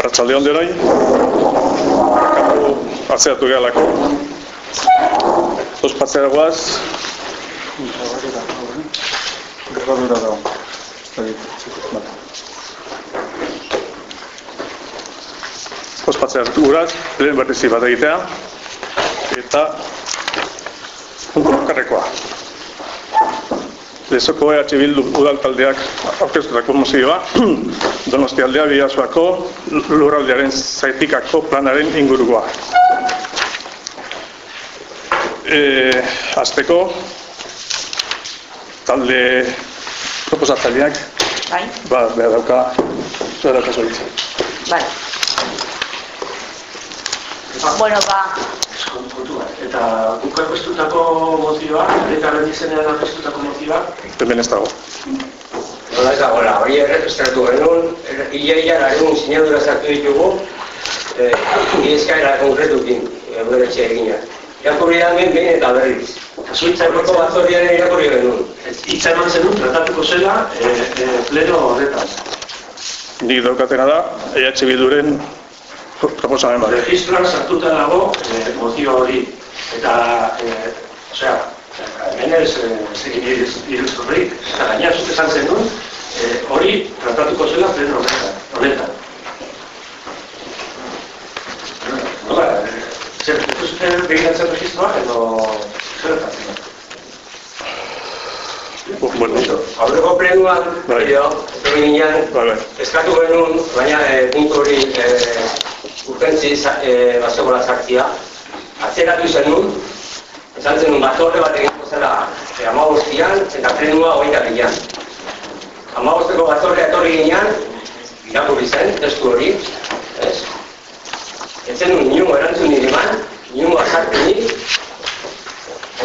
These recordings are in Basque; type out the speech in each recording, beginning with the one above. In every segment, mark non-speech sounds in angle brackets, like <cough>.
Arratxalde hon derai, kapu atzeatu gehalako. Ospatzera guaz, Grabadura da dit. ospatzera guraz, lehen berrizi bat egitea. Eta, puntu bakarrekoa. Lezoko EH Bildu udaltaldeak aurkeztutako mozioa, <clears throat> Donosti aldea bihazuako lurraldearen zaitikako planaren ingurukoa. E, azteko, talde proposatzaileak, Bai, ba, behar dauka, behar dauka zoritza. bai. Bueno, ba, kontua. Eta guk aurkeztutako mozioa, eta berdi zenean aurkeztutako mozioa, Hemen ez dago. Nola ez dagoela, hori erregistratu genuen, ia-ia lagun sinadura sartu ditugu, eh, eskaera konkretukin, gure etxe egina. Irakurri da hemen behin eta berriz. Azuitzarroko batzordiaren irakurri genuen. hitza eman zenun tratatuko zela e, e, pleno horretan. Nik daukatena da, EH Bilduren proposamen bat. Registroan sartuta dago e, mozio hori. Eta, e, osea, hemen ez zegin iruzurrik, eta gaina zut esan zenun, e, hori tratatuko zela pleno horretan. honetan. Nola, e, zer, ez duzute begiratzen registroa edo zer gertatzen da? Bueno, Aurreko plenuan, Bai. edo, etorri ginen, bai, eskatu genuen, baina e, puntu hori e, urgentzi e, bazegoela sartzia, atzeratu zenun, esan zenun batzorde bat egingo zela e, amabostian eta plenua hogeita bilan. Amabosteko batzordea etorri ginen, irakurri zen, testu hori, ez? Ez zenun inungo erantzun nire eman, azartenik,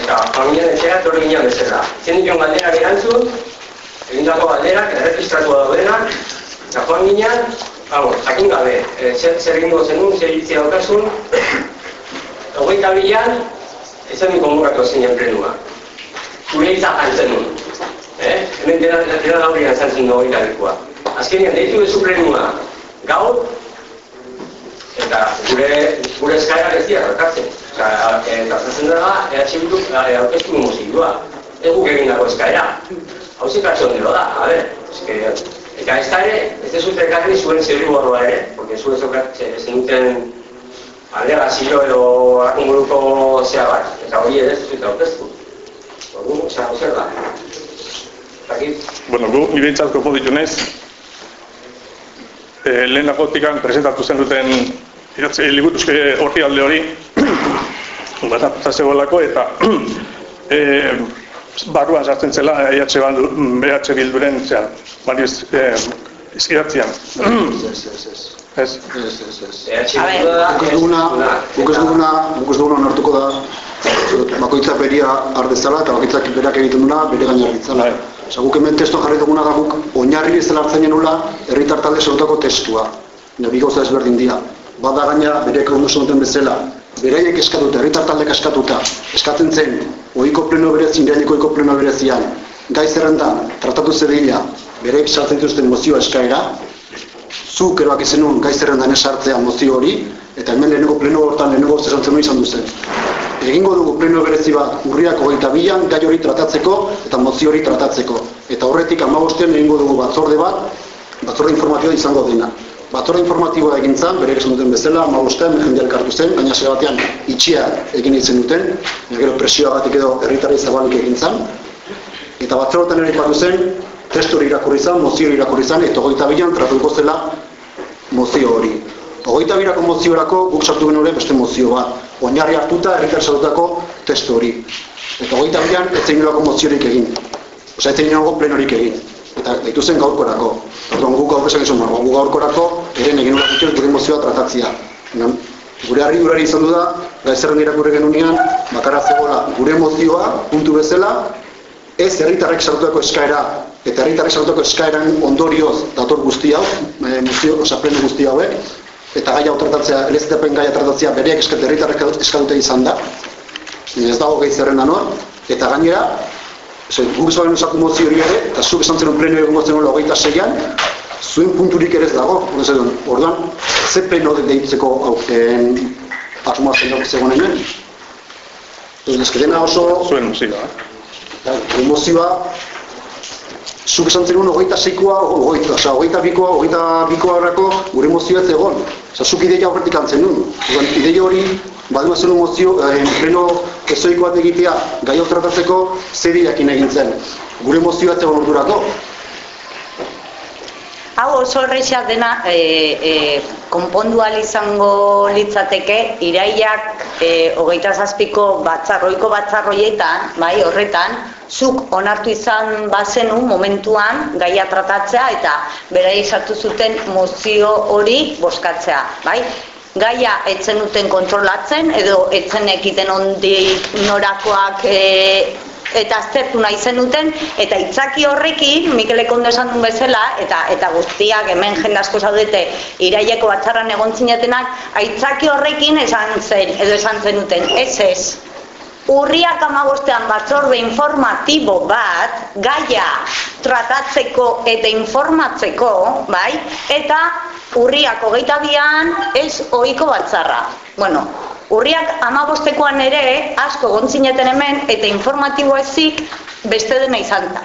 eta familian etxera etorri ginen bezala. Zen dion galderak erantzun, egindako galderak, erregistratu daudenak, eta joan ginen, vamos, jakin gabe, e, zer, zer egingo zenun, zer iritzia daukazun, hogeita bilan, ez zen konbukatu zinen plenua. Gure hitza jantzen nun. Eh? Hemen dena, dena da hori izan zen hogeita. Azkenean, deitu bezu plenua, gaur, eta gure, gure eskaera ez dira dakartzen. Osa, eta zazen dela, EH Bildu eh, aurkeztu mozioa. Ez guk egindako eskaera. Hau zikatxon delo da, a ber, eske, eta ez da ere, ez ez zute ekarri zuen zirriborroa ere, porque zu ez zenuten alegazio edo inguruko zea bat, eta hori ere ez zute aurkeztu. Orduan, osea, zer da? Bueno, gu, nire intzat konponditu nez, e, lehen agotikan presentatu zen duten idatze, liburuzke horri alde hori, <coughs> bat zegoelako, eta <coughs> e, barruan sartzen zela EH, bandu, EH Bilduren zean, bariz, e, idatzian. Ez, ez, ez. Ez, Ez, ez, ez. EH ez duguna, guk ez duguna, guk ez duguna onartuko da, bakoitza beria ardezala eta bakoitzak berak egiten duna bere gaina harritzala. Bai. Osa, guk hemen testo jarri duguna da guk oinarri ez dela hartzen genula herritar talde sortutako testua. Ne bi gauza ezberdin dira. Bada gaina berek ondo duten bezala, beraiek eskatuta, herritar taldek eskatuta, eskatzen zen, ohiko pleno berezin, iraileko ohiko pleno berezian, gai zerrendan, tratatu zedila, berek sartzen dituzten mozioa eskaera, zuk eroak izenun gai zerrendan esartzea mozio hori, eta hemen lehenengo pleno hortan lehenengo zesantzen izan duzen. Egingo dugu pleno berezi bat urriak hogeita bilan gai hori tratatzeko eta mozio hori tratatzeko. Eta horretik amabosten egingo dugu batzorde bat, batzorde informatiboa izango dena. Batzorde informatiboa egin zan, berek esan duten bezala, amabosten jendea elkartu zen, baina zera batean itxia egin itzen duten, gero presioagatik edo herritarri zabalik egin zan. Eta batzordetan ere ipatu zen, testu hori irakurri zan, mozio hori irakurri zan, eta hogeita bilan tratatuko zela mozio hori. Hogeita birako moziorako guk sartu genuen beste mozio bat. Oinarri hartuta herritar sartutako testu hori. Eta hogeita bilan ez zein nolako moziorik egin. Osa ez zein plenorik egin. Eta deitu zen gaurkorako. Orduan guk gaur esan izan guk gaurkorako eren egin nolako zituen gure mozioa tratatzia. Baina, Gure harri durari izan du da, gaizerren irakurri genunean, bakarra zegoela gure mozioa, puntu bezala, ez herritarrek sartutako eskaera eta herritarrek sartutako eskaeran ondorioz dator guzti hau, e, mozio, pleno guzti hauek, eta gai hau tratatzea, LZTPen gaia tratatzea bereak eskat herritarrek eskatute izan da, ez dago gai zerrenda nor, eta gainera, Ose, guk zuen esatu mozio hori ere, eta zuk esan zenun pleno egongo zenun hogeita zeian, zuen punturik ere ez dago, hori zen, orduan, ze pleno de deitzeko auken asmoa zen zegoen hemen. Dena oso, Zuen mozioa. eh? Zuk esan zenuen hogeita seikoa, hogeita, oza, hogeita bikoa, hogeita bikoa horreko gure emozioa ez egon. Oza, zuk ideia horretik antzen nuen. Orduan, ideia hori, badu zen emozio, eh, pleno ezoiko bat egitea, gai hau tratatzeko, zer jakin egin zen. Gure emozioa ez egon ordurako. Hau oso erresa dena e, e, konpondu izango litzateke iraiak e, hogeita zazpiko batzarroiko batzarroietan, bai, horretan, zuk onartu izan bazenu momentuan gaia tratatzea eta berai sartu zuten mozio hori boskatzea, bai? Gaia etzen duten kontrolatzen edo etzen ekiten ondik norakoak e, eta aztertu nahi zenuten eta itzaki horrekin Mikelek ondo esan duen bezala eta eta guztiak hemen jende asko zaudete iraieko batzarran egon zinetenak aitzaki horrekin esan zen edo esan zenuten ez ez Urriak amabostean batzorde informatibo bat, gaia tratatzeko eta informatzeko, bai, eta urriak hogeita bian ez ohiko batzarra. Bueno, urriak amabostekoan ere asko gontzineten hemen eta informatibo ezik beste dena izan da.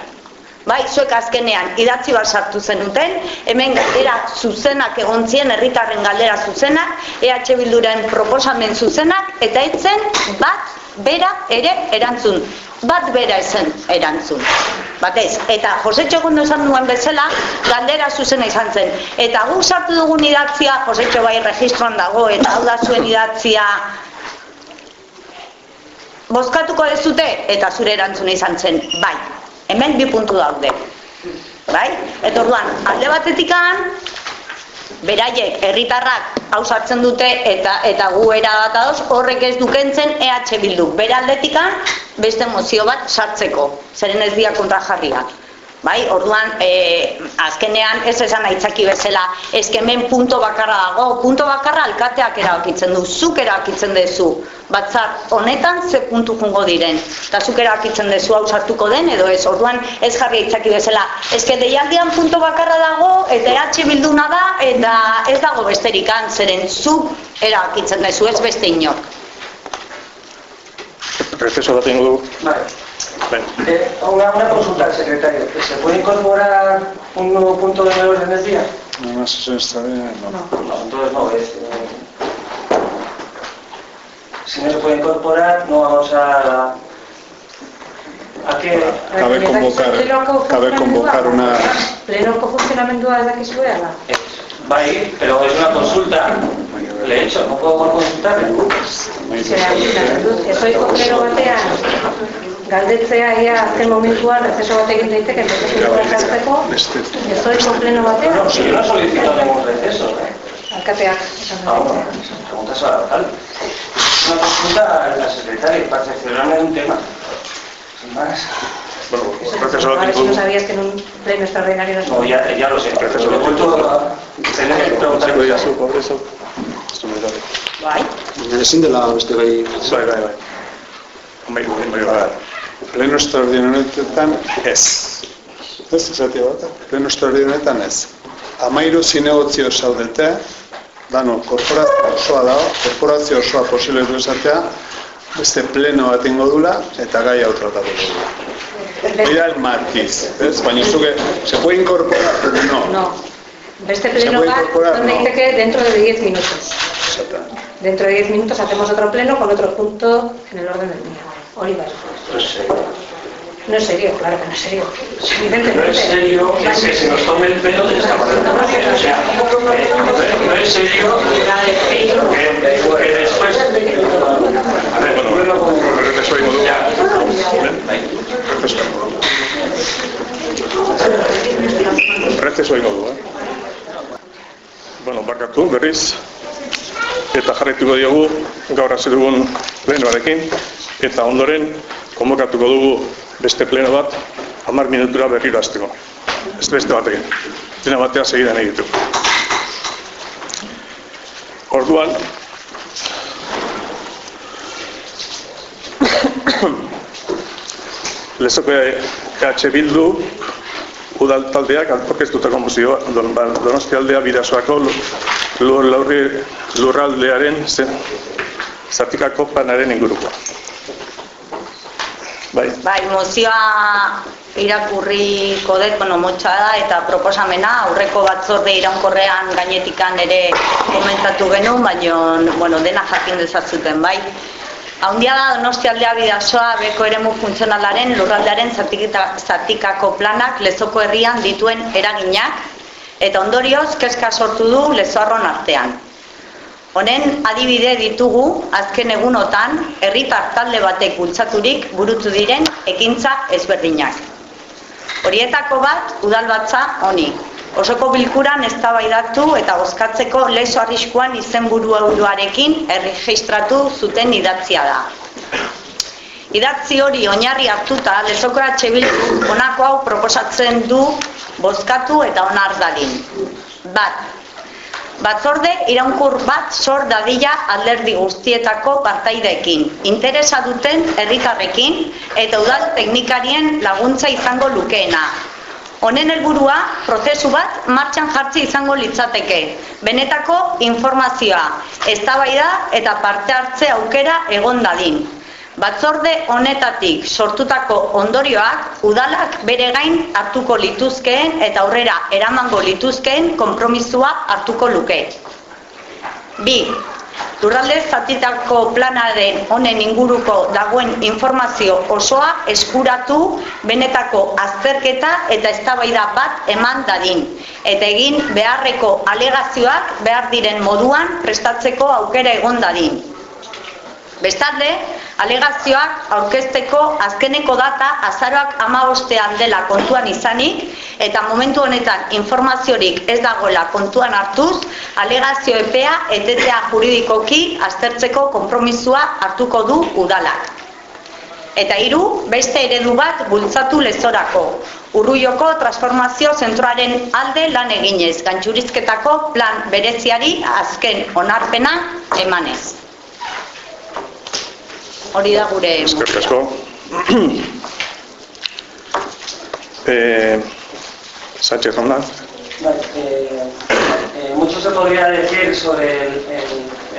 Bai, zuek azkenean idatzi bat sartu zenuten, hemen galdera zuzenak egon ziren, herritarren galdera zuzenak, EH Bilduren proposamen zuzenak, eta etzen bat bera ere erantzun. Bat bera ezen erantzun. Batez, eta Jose Txokondo esan duen bezala, galdera zuzena izan zen. Eta guk sartu dugun idatzia, Jose bai registroan dago, eta hau da zuen idatzia bozkatuko ez dute, eta zure erantzuna izan zen, bai, hemen bi puntu daude. Bai? Eta orduan, alde batetikan, beraiek herritarrak hau sartzen dute eta eta gu era bat ados, horrek ez dukentzen EH Bildu. Bere aldetikan beste mozio bat sartzeko, zeren ez dira kontrajarriak. Bai, orduan, e, azkenean ez esan aitzaki bezala, eske hemen punto bakarra dago, punto bakarra alkateak erabakitzen du, zuk erabakitzen duzu, batzar honetan ze puntu jungo diren, eta zuk erabakitzen duzu hau sartuko den, edo ez, orduan ez jarri aitzaki bezala, eske deialdian punto bakarra dago, eta EH bilduna da, eta ez dago besterikan, zeren zuk erabakitzen duzu, ez beste inor. Receso bat ingo dugu. Ben. Eh, una, una consulta, secretario. ¿Se puede incorporar un nuevo punto de orden del día? Una sesión extraordinaria, no. No, entonces no es. eh, si no se puede incorporar, no vamos a. ¿A qué? Cabe convocar, cabe convocar una... Plenoko funtzionamendua ez dakizu behar Eh, Va a ir, pero es una consulta. Le he hecho, no puedo por consultarle. Zera, ezoiko pleno batean, galdetzea ia azken momentuan, receso bat egin daiteke, bat sartzeko, ezoiko pleno No, batean, no, si yo no he solicitado ningún receso. ¿eh? alkateak Ah, bueno, preguntas al alcalde. Una consulta a la secretaria para cerciorarme de un tema. Sin más. Bueno, si ingo no sabías que en un pleno extraordinario no ya, ya lo sé. Vuelto a tener que preguntar. Bai? Ezin dela beste gai... Bai, bai, bai. Bai, bai, bai, bai. Pleno extraordinarietan ez. Ez esatia bat? Pleno extraordinarietan ez. Amairu zinegozio zaudete, dano, korporazio osoa dago, korporazio osoa posible du esatea, beste pleno bat ingo dula, eta gai hau tratatu dula. Mira el matiz, ez? Baina zuke, se puede incorporar, pero no. No. Beste ¿Se pleno bat, donde dice que dentro de 10 minutos. Dentro de 10 minutos hacemos otro pleno con otro punto en el orden del día. Oliver. Pues, eh, No es serio, claro que no es serio. no es serio que se, nos tome el pelo de esta manera. O sea, eh, no, no es serio que, que después... A ver, Bueno, receso ingo dugu. ya. Receso ingo dugu. Receso ingo dugu, eh? Bueno, bakatu, berriz. Eta jarraituko diogu gaur hasi dugun plenoarekin. Eta ondoren, konbokatuko dugu beste pleno bat, hamar minutura berriro hasteko. Ez beste batekin. Dena batea segidan egitu. Orduan, <coughs> lezoko EH Bildu udal taldeak aurkeztutako mozioa don, ba, Donostia aldea bidasoako lur, lurraldearen zen zatikako planaren ingurukoa. Bai. Bai, mozioa irakurriko dut, bueno, motxa da, eta proposamena aurreko batzorde iraunkorrean gainetikan ere komentatu genuen, baina, bueno, dena jakin dezazuten, bai. Haundia da Donostialdea bidasoa beko eremu funtzionalaren lurraldearen zatikako planak lezoko herrian dituen eraginak eta ondorioz kezka sortu du lezoarron artean. Honen adibide ditugu azken egunotan herritar talde batek bultzaturik burutu diren ekintza ezberdinak. Horietako bat udalbatza honi. Osoko bilkuran eztabaidatu eta bozkatzeko leso arriskuan izenburu euroarekin erregistratu zuten idatzia da. Idatzi hori oinarri hartuta lesoko EH Bildu honako hau proposatzen du bozkatu eta onar dadin. Bat, Batzorde iraunkur bat sor dadila alderdi guztietako partaideekin, interesa duten herritarrekin eta udal teknikarien laguntza izango lukeena. Honen helburua prozesu bat martxan jartzi izango litzateke. Benetako informazioa, eztabaida eta parte hartze aukera egon dadin. Batzorde honetatik sortutako ondorioak udalak bere gain hartuko lituzkeen eta aurrera eramango lituzkeen konpromisua hartuko luke. Bi, lurralde zatitako planaren honen inguruko dagoen informazio osoa eskuratu benetako azterketa eta eztabaida bat eman dadin eta egin beharreko alegazioak behar diren moduan prestatzeko aukera egon dadin. Bestalde, alegazioak aurkezteko azkeneko data azaroak amabostean dela kontuan izanik eta momentu honetan informaziorik ez dagoela kontuan hartuz, alegazio epea etetea juridikoki aztertzeko konpromisua hartuko du udalak. Eta hiru, beste eredu bat bultzatu lezorako. Urruioko transformazio zentroaren alde lan eginez, gantxurizketako plan bereziari azken onarpena emanez. Hori da gure Eskerrik asko. <clears throat> eh, Sánchez. Vale, eh, eh, mucho se podría decir sobre el, el,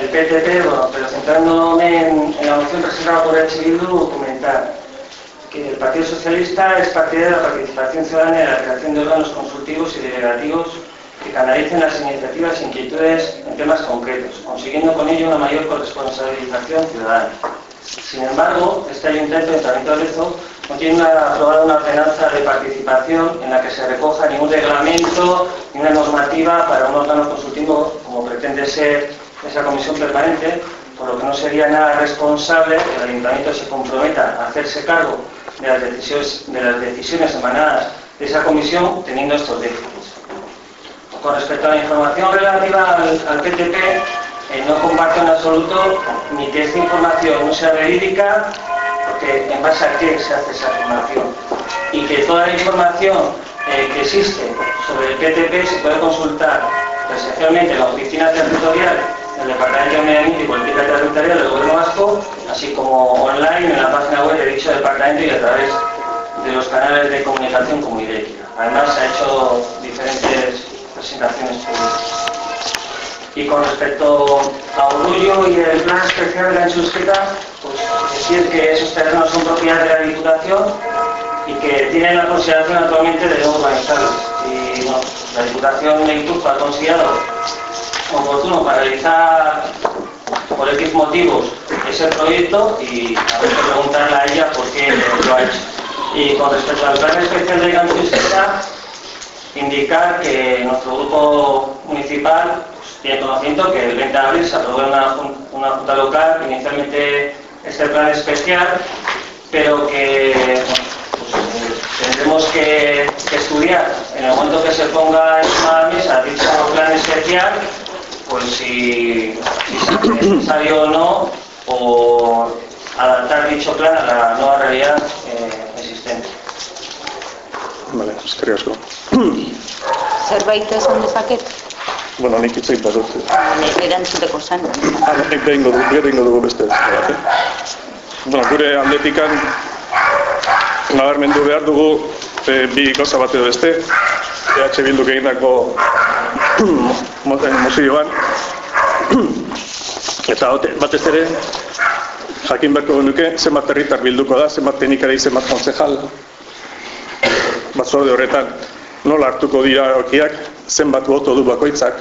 el PTP, bueno, pero centrándome en, en la moción presentada por H. Bildu, comentar que el Partido Socialista es partidario de la participación ciudadana y de la creación de órganos consultivos y delegativos que canalicen las iniciativas e inquietudes en temas concretos, consiguiendo con ello una mayor corresponsabilización ciudadana. Sin embargo, este ayuntamiento Ayuntamiento de Lezo no tiene una, aprobada una ordenanza de participación en la que se recoja ningún reglamento ni una normativa para un órgano consultivo como pretende ser esa comisión permanente, por lo que no sería nada responsable que el ayuntamiento se comprometa a hacerse cargo de las decisiones, de las decisiones emanadas de esa comisión teniendo estos déficits. Con respecto a la información relativa al, al PTP, eh, no comparto en absoluto ni que esta información no sea verídica, porque en base a qué se hace esa afirmación, y que toda la información eh, que existe sobre el PTP se puede consultar presencialmente en la oficina territorial del Departamento de Medio Ambiente y Política Territorial del Gobierno Vasco, así como online en la página web de dicho departamento y a través de los canales de comunicación como IDECIA. Además, se ha hecho diferentes presentaciones públicas. Y con respecto a Orgullo y el plan especial de la Enchusqueta, pues decir que esos terrenos son propiedad de la Diputación y que tienen la consideración actualmente de no urbanizarlos. Y bueno, la Diputación de Guipúzcoa ha considerado oportuno paralizar por X motivos ese proyecto y habrá que preguntarle a ella por qué lo ha hecho. Y con respecto al plan especial de Ganchusqueta, indicar que nuestro grupo municipal tiene conocimiento que el 20 de abril se aprobó en una, una junta local inicialmente este plan especial, pero que pues, eh, tendremos que, que estudiar en el momento que se ponga encima de la mesa dicho plan especial, pues si, hace necesario o no, o adaptar dicho plan a la nueva realidad eh, existente. Vale, eskerrik asko. Zerbait esan dezaket? Bueno, nik hitz egin badut. Nik erantzuteko zen. Ah, nik behingo dugu, gero egingo dugu beste bat, eh? Bueno, gure aldetikan nabarmendu behar dugu e, bi gauza bat edo beste, EH Bilduk egindako <clears throat> mozioan, <clears throat> eta batez ere, jakin beharko genuke, zenbat herritar bilduko da, zenbat teknikari, zenbat konzejal, batzorde horretan, nola hartuko dira okiak, zenbat boto du bakoitzak.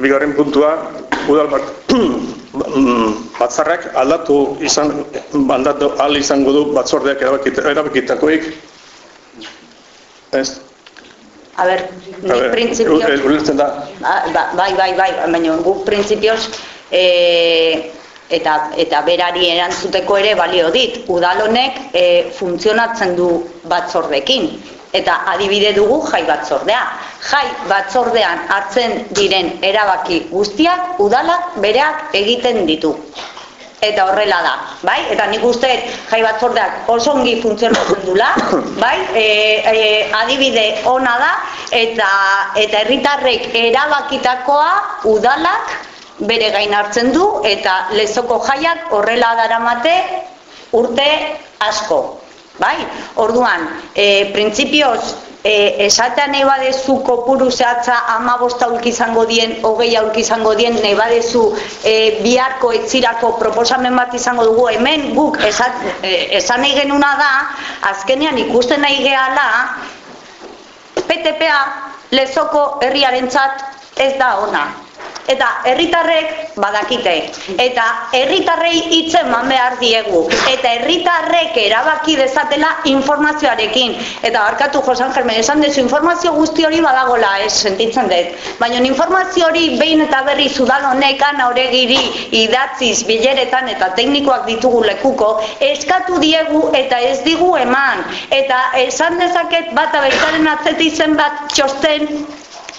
Bigarren puntua, udal bat, <clears throat> batzarrak aldatu izan, aldatu al izango du batzordeak erabakita, erabakitakoik. Ez? A ber, ni printzipioz... Ulertzen da. Ba, bai, bai, bai, baina guk printzipioz e, eta, eta berari erantzuteko ere balio dit. Udal honek e, funtzionatzen du batzordekin. Eta adibide dugu jai batzordea. Jai batzordean hartzen diren erabaki guztiak udalak bereak egiten ditu. Eta horrela da, bai? Eta nik uste jai batzordeak oso ongi funtzionatzen dula, <coughs> bai? E, e, adibide ona da eta eta herritarrek erabakitakoa udalak bere gain hartzen du eta lezoko jaiak horrela daramate urte asko. Bai, orduan, e, printzipioz, e, esatea nahi badezu kopuru zehatza ama aulki izango dien, hogei aulki izango dien, nahi badezu e, biharko etzirako proposamen bat izango dugu, hemen guk esat, e, esan nahi genuna da, azkenean ikusten nahi gehala, PTPA lezoko herriarentzat ez da ona eta herritarrek badakite eta herritarrei hitz eman behar diegu eta herritarrek erabaki dezatela informazioarekin. Eta barkatu Josan Germen esan dezu informazio guzti hori badagola ez sentitzen dut. Baina informazio hori behin eta berri zudal honekan auregiri idatziz bileretan eta teknikoak ditugu lekuko eskatu diegu eta ez digu eman. Eta esan dezaket bat abertaren atzetik zenbat txosten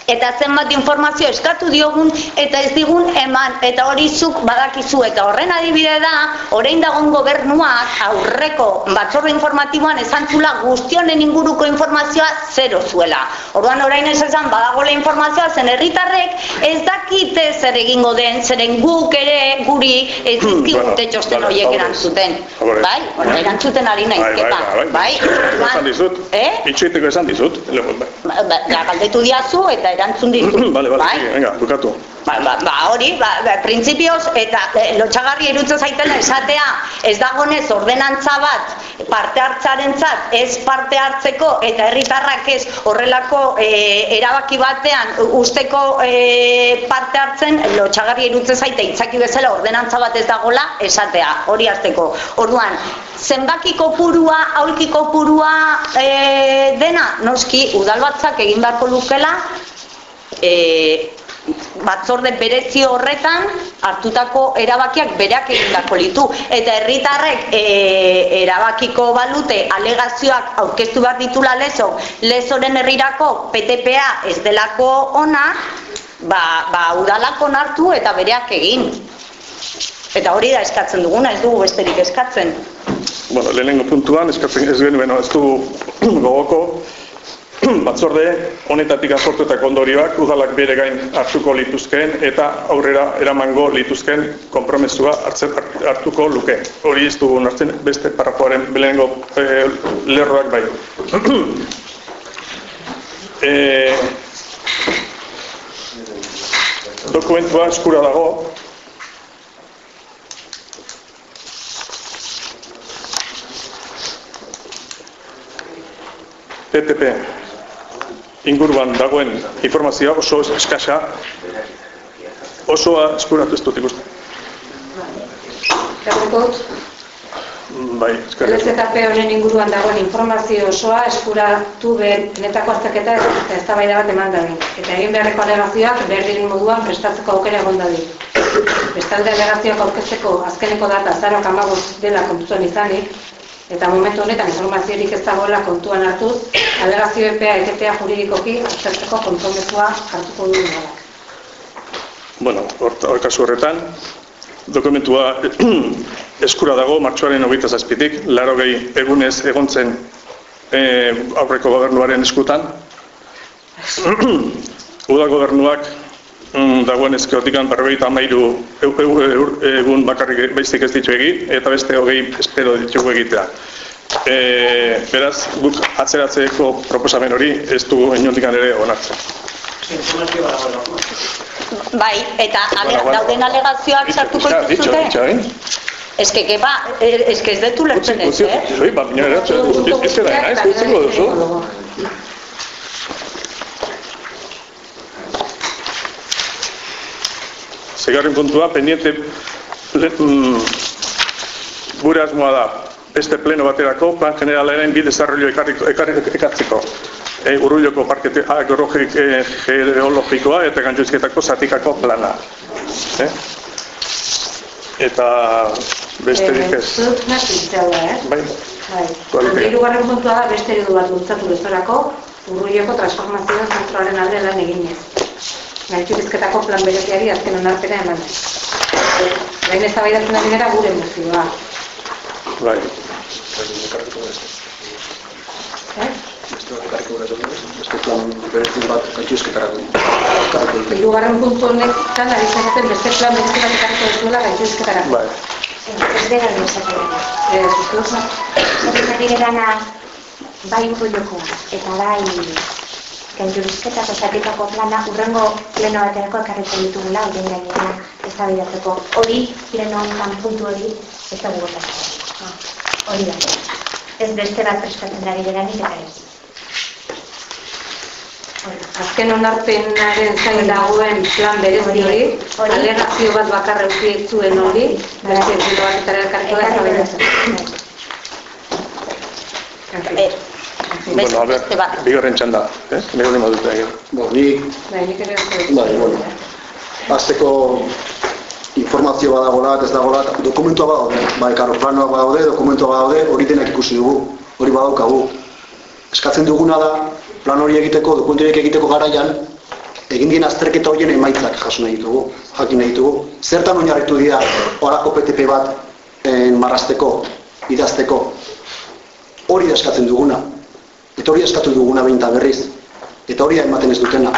eta zenbat informazio eskatu diogun eta ez digun eman eta hori zuk badakizu eta horren adibide da orain dagoen gobernuak aurreko batzorre informatiboan esantzula guztionen inguruko informazioa zero zuela. Orduan orain ez esan badagola informazioa zen herritarrek ez dakite zer egingo den zeren guk ere guri ez hmm, dizkigute txosten horiek erantzuten. Bai? Erantzuten ari nahi bai, bai, bai, esan dizut. Eh? Itxoiteko esan dizut. Ba, ba, galdetu diazu eta erantzun ditu. <clears throat> Vale, vale, bai? venga, bukatu. Ba, ba, ba hori, ba, ba, printzipioz, eta e, lotxagarri erutzen zaitela esatea, ez dagonez ordenantza bat parte hartzaren zat, ez parte hartzeko, eta herritarrak ez horrelako e, erabaki batean usteko e, parte hartzen, lotxagarri erutzen zaite, itzaki bezala ordenantza bat ez dagola, esatea, hori hartzeko. Orduan, zenbakiko purua, aulkiko purua e, dena, noski, udalbatzak egin beharko lukela, e, batzorde berezi horretan hartutako erabakiak berak egindako litu eta herritarrek e, erabakiko balute alegazioak aurkeztu behar ditula lezo lezoren herrirako PTPA ez delako ona ba, ba udalako nartu eta bereak egin. Eta hori da eskatzen duguna ez dugu besterik eskatzen. Bueno, lehenengo puntuan eskatzen ez genuen ez du <clears throat> gogoko <clears throat> batzorde honetatik azortetako ondorioak udalak bere gain hartuko lituzkeen eta aurrera eramango lituzkeen konpromesua hartuko luke. Hori ez dugu nartzen beste parafoaren belengo e, lerroak bai. e, <clears throat> dokumentua eskura dago, PTP inguruan dagoen informazioa oso eskasa, osoa eskuratu ez dut ikusten. Bai, eskerrik asko. honen inguruan dagoen informazio osoa eskuratu ben netako azterketa eta eztabaida bat eman dadin. Eta egin beharreko alegazioak berdin moduan prestatzeko aukera egon dadin. Bestalde alegazioak aurkezteko azkeneko data zarok amagoz dela kontuzen izanik, eta momentu honetan informaziorik ez dagoela kontuan hartuz, alegazio epea etetea juridikoki aztertzeko kontomezua hartuko du nolak. Bueno, hor kasu horretan, dokumentua <clears throat> eskura dago martxoaren hogeita zazpitik, laro gehi egunez egontzen e, aurreko gobernuaren eskutan. <clears throat> Uda gobernuak mm, dagoen ezkeotikan berrogeita amairu egun bakarrik baizik ez ditu egi, eta beste hogei espero ditugu egitea. E, beraz, guk atzeratzeko proposamen hori ez du inondik ere onartzen. Bai, eta ale, Bueno, dauden alegazioak sartuko dituzute? dicho, eh? Ez que, que ba, eh, ez que ez detu lertzen ez, eh? utzi, ba, baina ere, ez ez da, ez utziko duzu. Segarren puntua, pendiente, le, mm, gure asmoa da, beste pleno baterako, plan generalaren bi desarrollo ekartzeko. E, Urrulloko parke agrologik- eh, geologikoa eta gantzuizketako zatikako plana. Eh? Eta besterik ez. Zut nazitzea da, eh? Bai, Bai. Hirugarren puntua da beste eredu bat bultzatu bezalako, urruieko transformazioa zentroaren alde lan eginez. Gaitxurizketako plan bereziari azken onarpera eman. Lehen eztabaidatzen ari gara gure mozioa. bai. Eh? Beste plan berezin bat gaituzketarako. Ekarriko dute. Hirugarren puntu honetan ari zareten beste plan berezi bat ekarriko duzuela gaitxurizketarako. Bai. Ez dira gauzatzen. Eh, uste duzu? Zerritzari gerana bai urruiokoa eta bai gainjurizketako zatikako plana urrengo pleno baterako ekarriko ditugula horien gainera eztabaidatzeko. Hori, pleno honetan puntu hori, ez da gugotatzen. Hori da. Ez beste bat prestatzen ari geranik eta ez. Da. Azken onarpenaren zain dagoen plan berezi hori, Hori. alegazio bat bakarra utzi zuen hori, beste puntu batetara ekarriko da eztabaidatzeko. Eh, Bueno, a beste, bat. bigarren txanda, eh? Nire moduta egin. Bo, nik Bai, nik ere dut. Bai, bueno. Azteko informazio badagoela, ez dagoela, dokumentua badaude. Bai, karo, planoak badaude, dokumentua badaude, hori denak ikusi dugu, hori badaukagu. Eskatzen duguna da, plan hori egiteko, dokumentu horiek egiteko garaian, egin dien azterketa horien emaitzak jaso nahi ditugu, jakin nahi ditugu. Zertan oinarritu dira horako PTP bat en, marrazteko, idazteko, hori da eskatzen duguna. Eta hori eskatu duguna behin eta berriz. Eta hori da ematen ez dutena.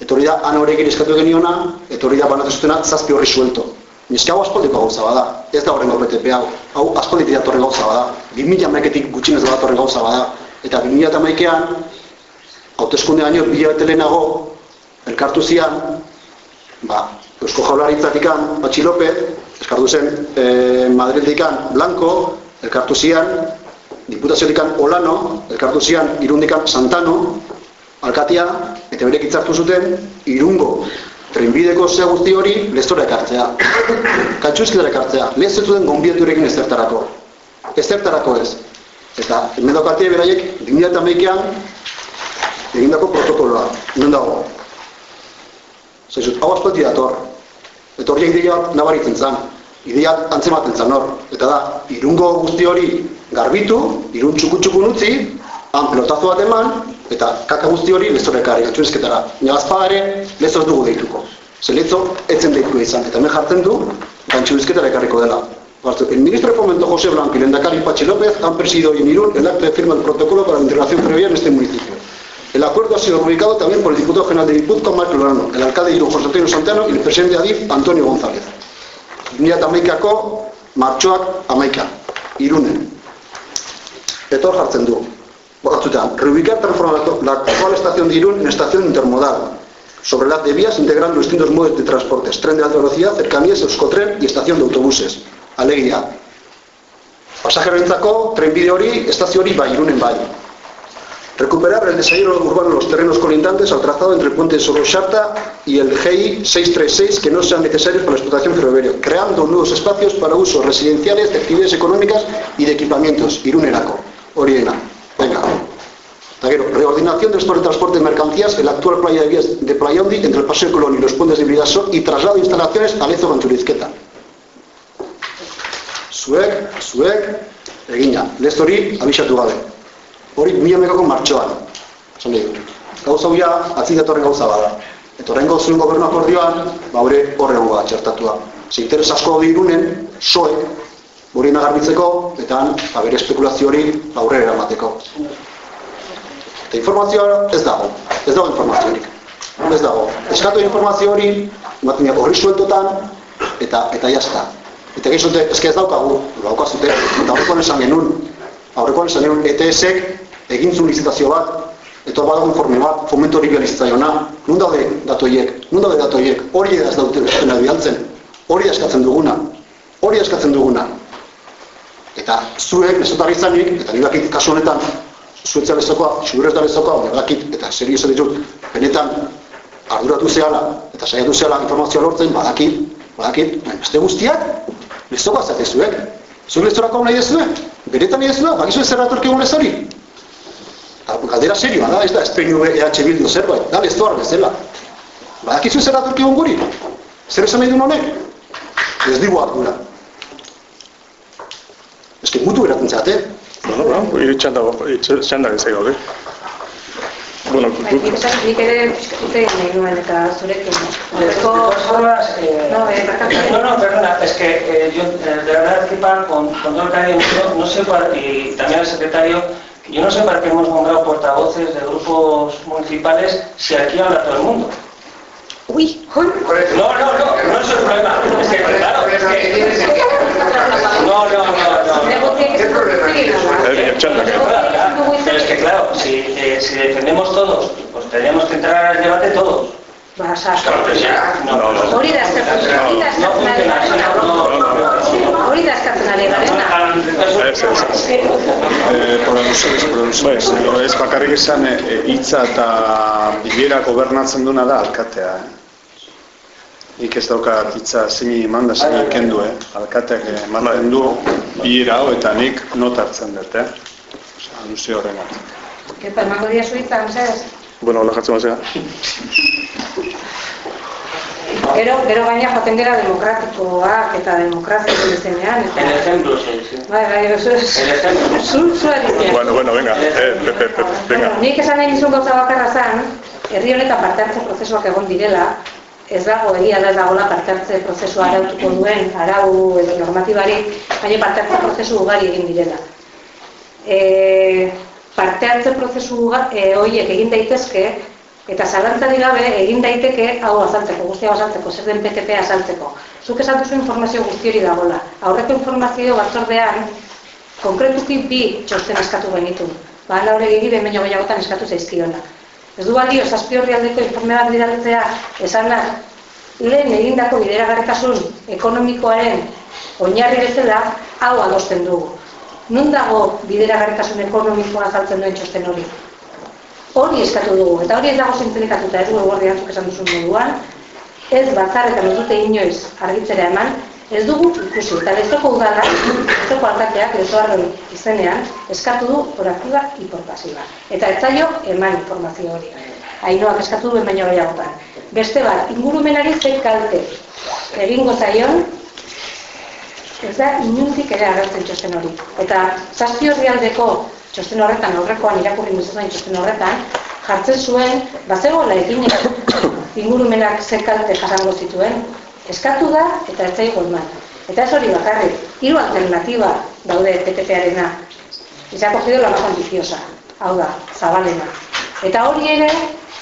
Eta hori da, han horrekin eskatu geniona, eta hori da banatzen zutena zazpi horri suelto. Neska hau aspaldiko gauza bada, ez da horrengo PTP hau. Hau aspalditik datorren gauza bada. 2000 amaiketik gutxinez datorren gauza bada. Eta 2000 amaikean, hauteskunde baino bila bete lehenago, elkartu zian, ba, Eusko Jaurlaritzatikan Patxi López, eskartu zen e, Madrildikan Blanco, elkartu zian, Diputaziotikan Olano, elkartu zian Irundikan Santano, alkatia, eta berek hitzartu zuten Irungo trenbideko ze guzti hori leztora ekartzea. <coughs> Katxuzkidara ekartzea. Lez ez zuten gonbieturekin ezertarako. Ezertarako ez. Eta hemen daukatie beraiek 2011an egindako protokoloa. Non dago? Zaizut, hau aspaldi dator. Eta hori ideia nabaritzen zen. Ideia antzematen zen hor. Eta da, irungo guzti hori garbitu, irun txuku txukun utzi, han pelotazo bat eman, eta kaka guzti hori lezora ekarri, gatxurizketara. Nagazpa ere, lezo ez dugu deituko. Ze etzen deitu izan. Eta hemen jartzen du, gantxurizketara ekarriko dela. Bartu, El ministro de Fomento José Blanco y el Endacari Pachi López han presidido hoy en Irún el acto de firma del protocolo para la integración previa en este municipio. El acuerdo ha sido rubricado también por el diputado general de Guipúzcoa, Marco Lorano, el alcalde de Irún, José Antonio Santano, y el presidente de ADIF, Antonio González. Mila eta amaikako martxoak amaika, irunen. Eta hor jartzen du. Batzutean, reubicar la actual estación de Irún en estación intermodal, sobre la de vías integrando distintos modos de transportes, tren de alta velocidad, cercanías, euskotren y estación de autobuses. Alegia, pasajeroentzako trenbide hori, estazio hori bai, irunen bai. Recuperar el desayuno urbano en los terrenos colindantes al trazado entre el puente de Sorocharta y el GI 636 que no sean necesarios para la explotación ferroviaria, creando nuevos espacios para usos residenciales, de actividades económicas y de equipamientos. Irunerako, horiena. Venga. Eta gero, reordinación de estos de transporte de mercancías en la actual playa de vías de Playa Hondi entre el Paseo Colón y los puentes de Vidaso y traslado de instalaciones a Lezo Ganturizketa. Zuek, zuek, egina. Lez hori, abisatu gabe. Hori mila mekako martxoan. Dut. Gauza huia, atzik datorren gauza bada. Eta horrengo zuen gobernu akordioan, ba hori horrengo bat txertatua. Ze interes asko daude irunen, soek, hori nagarbitzeko, eta han, ba, bere espekulazio hori aurrera eramateko. Eta informazioa ez dago, ez dago informaziorik. Ez dago. Eskatu informazio hori, ematen horri sueltotan, eta eta jazta. Eta gehiagote, eske ez daukagu, daukazute, eta horrekoan esan genuen. Aurrekoan esan egon ETS-ek egin zuen licitazio bat, eta badago informe bat, fomento hori bializitzaiona. Nun daude datoiek? Nun daude datoiek? Hori ez daute bestena bialtzen. Hori eskatzen duguna. Hori eskatzen duguna. Eta zuek, nesotarri izanik, eta dakit kasu honetan, zuetzea bezokoa, xurrez da dakit, eta serio esan ditut, benetan, arduratu zehala, eta saiatu zehala informazioa lortzen, badakit, badakit, baina beste guztiak, bezokoa zate zuek. Zuek lezorako nahi dezue? Benetan nahi dezue? Bakizu ez zerraturki egun ez hori? Galdera serioa da, ez da, ez EH Bildu zerbait, da, ez doar bezala. Badakizu zerraturki egun guri? Zer esan nahi duen honek? Ez digu ardura. Que mutu eratzen zate. Bueno, bueno, iritsan dago, iritsan dago izai gabe. Bueno, Bai, nik ere pixkatute nahi nuen eta zurekin. Eh, No, eh, no, no, perdona, es que eh, yo eh, de verdad que con, con todo el cariño, no, no sé para, y también al secretario, yo no sé para qué hemos nombrado portavoces de grupos municipales si aquí habla todo el mundo. Uy, No, no, no, no es el problema. Es que, claro, es que... No, no, no, no. Eh, txanda. Pero es que claro, si, eh, si defendemos todos, pues tenemos que entrar al debate todos. Que sí. No, no, no. hori da eskatzen, hori da no. Hori da eskatzen ari garena. Ez, ez, ez. Eh, Produsores, produsores. Ez bakarrik esan eh, hitza eta bilera gobernatzen duna da alkatea. Nik ez daukat hitza zeini eman da zeini kendu, eh? Alkateak ematen du bilera hau eta nik nota hartzen dut, eh? Osea, anunzio horregatik. Epa, emango dia suitza, mesedez. Bueno, hola jatzen mazera. Gero, gero gaina joaten gara demokratikoak eta demokrazia izenean. El Eta... ejemplo, sí, sí. Bai, bai. El ejemplo. Zu, zu. Bueno, bueno, venga. Eh, pe, pe, pe, venga. Bueno, nik esan nahi nizun gauza bakarra zen, herri honetan parte hartze prozesuak egon direla, ez dago egia da ez dagoela parte hartze prozesua arautuko duen, arau edo normatibari, baina parte prozesu ugari egin direla. E, parte hartze prozesu e, horiek egin daitezke, eta zalantzarik gabe egin daiteke hau azaltzeko, guztia azaltzeko, zer den PTP azaltzeko. Zuk esan duzu informazio guzti hori dagoela. Aurreko informazio batzordean, konkretuki bi txosten eskatu genitu. Ba, hori egin behin baino gehiagotan eskatu zaizkionak. Ez du balio, zazpi horri aldeko informe bat bidaltzea, esanak, lehen egindako bideragarritasun ekonomikoaren oinarri bezala, hau adosten dugu. Non dago bideragarritasun ekonomikoa azaltzen duen txosten hori? Hori eskatu dugu, eta hori ez dago zintzelikatuta, ez gordi batzuk esan duzun moduan, ez batzarretan ez dute inoiz argitzera eman, ez dugu ikusi. Eta lezoko udala, lezoko alkateak, lezoarroi izenean, eskatu du proaktiba y por pasiva. Eta ez zaio eman informazio hori. Ainoak eskatu duen baino gehiagotan. Beste bat, ingurumenari ze kalte egingo zaion, ez da inundik ere agertzen txosten hori. Eta zazpi horri aldeko txosten horretan, aurrekoan irakurri muzetan txosten horretan, jartzen zuen, bazegoela egin ingurumenak ze kalte jasango zituen, eskatu da eta ez zaigo eman. Eta ez hori bakarrik, hiru alternatiba daude PTP-arena. Y se ha cogido la más ambiciosa, hau da, zabalena. Eta hori ere,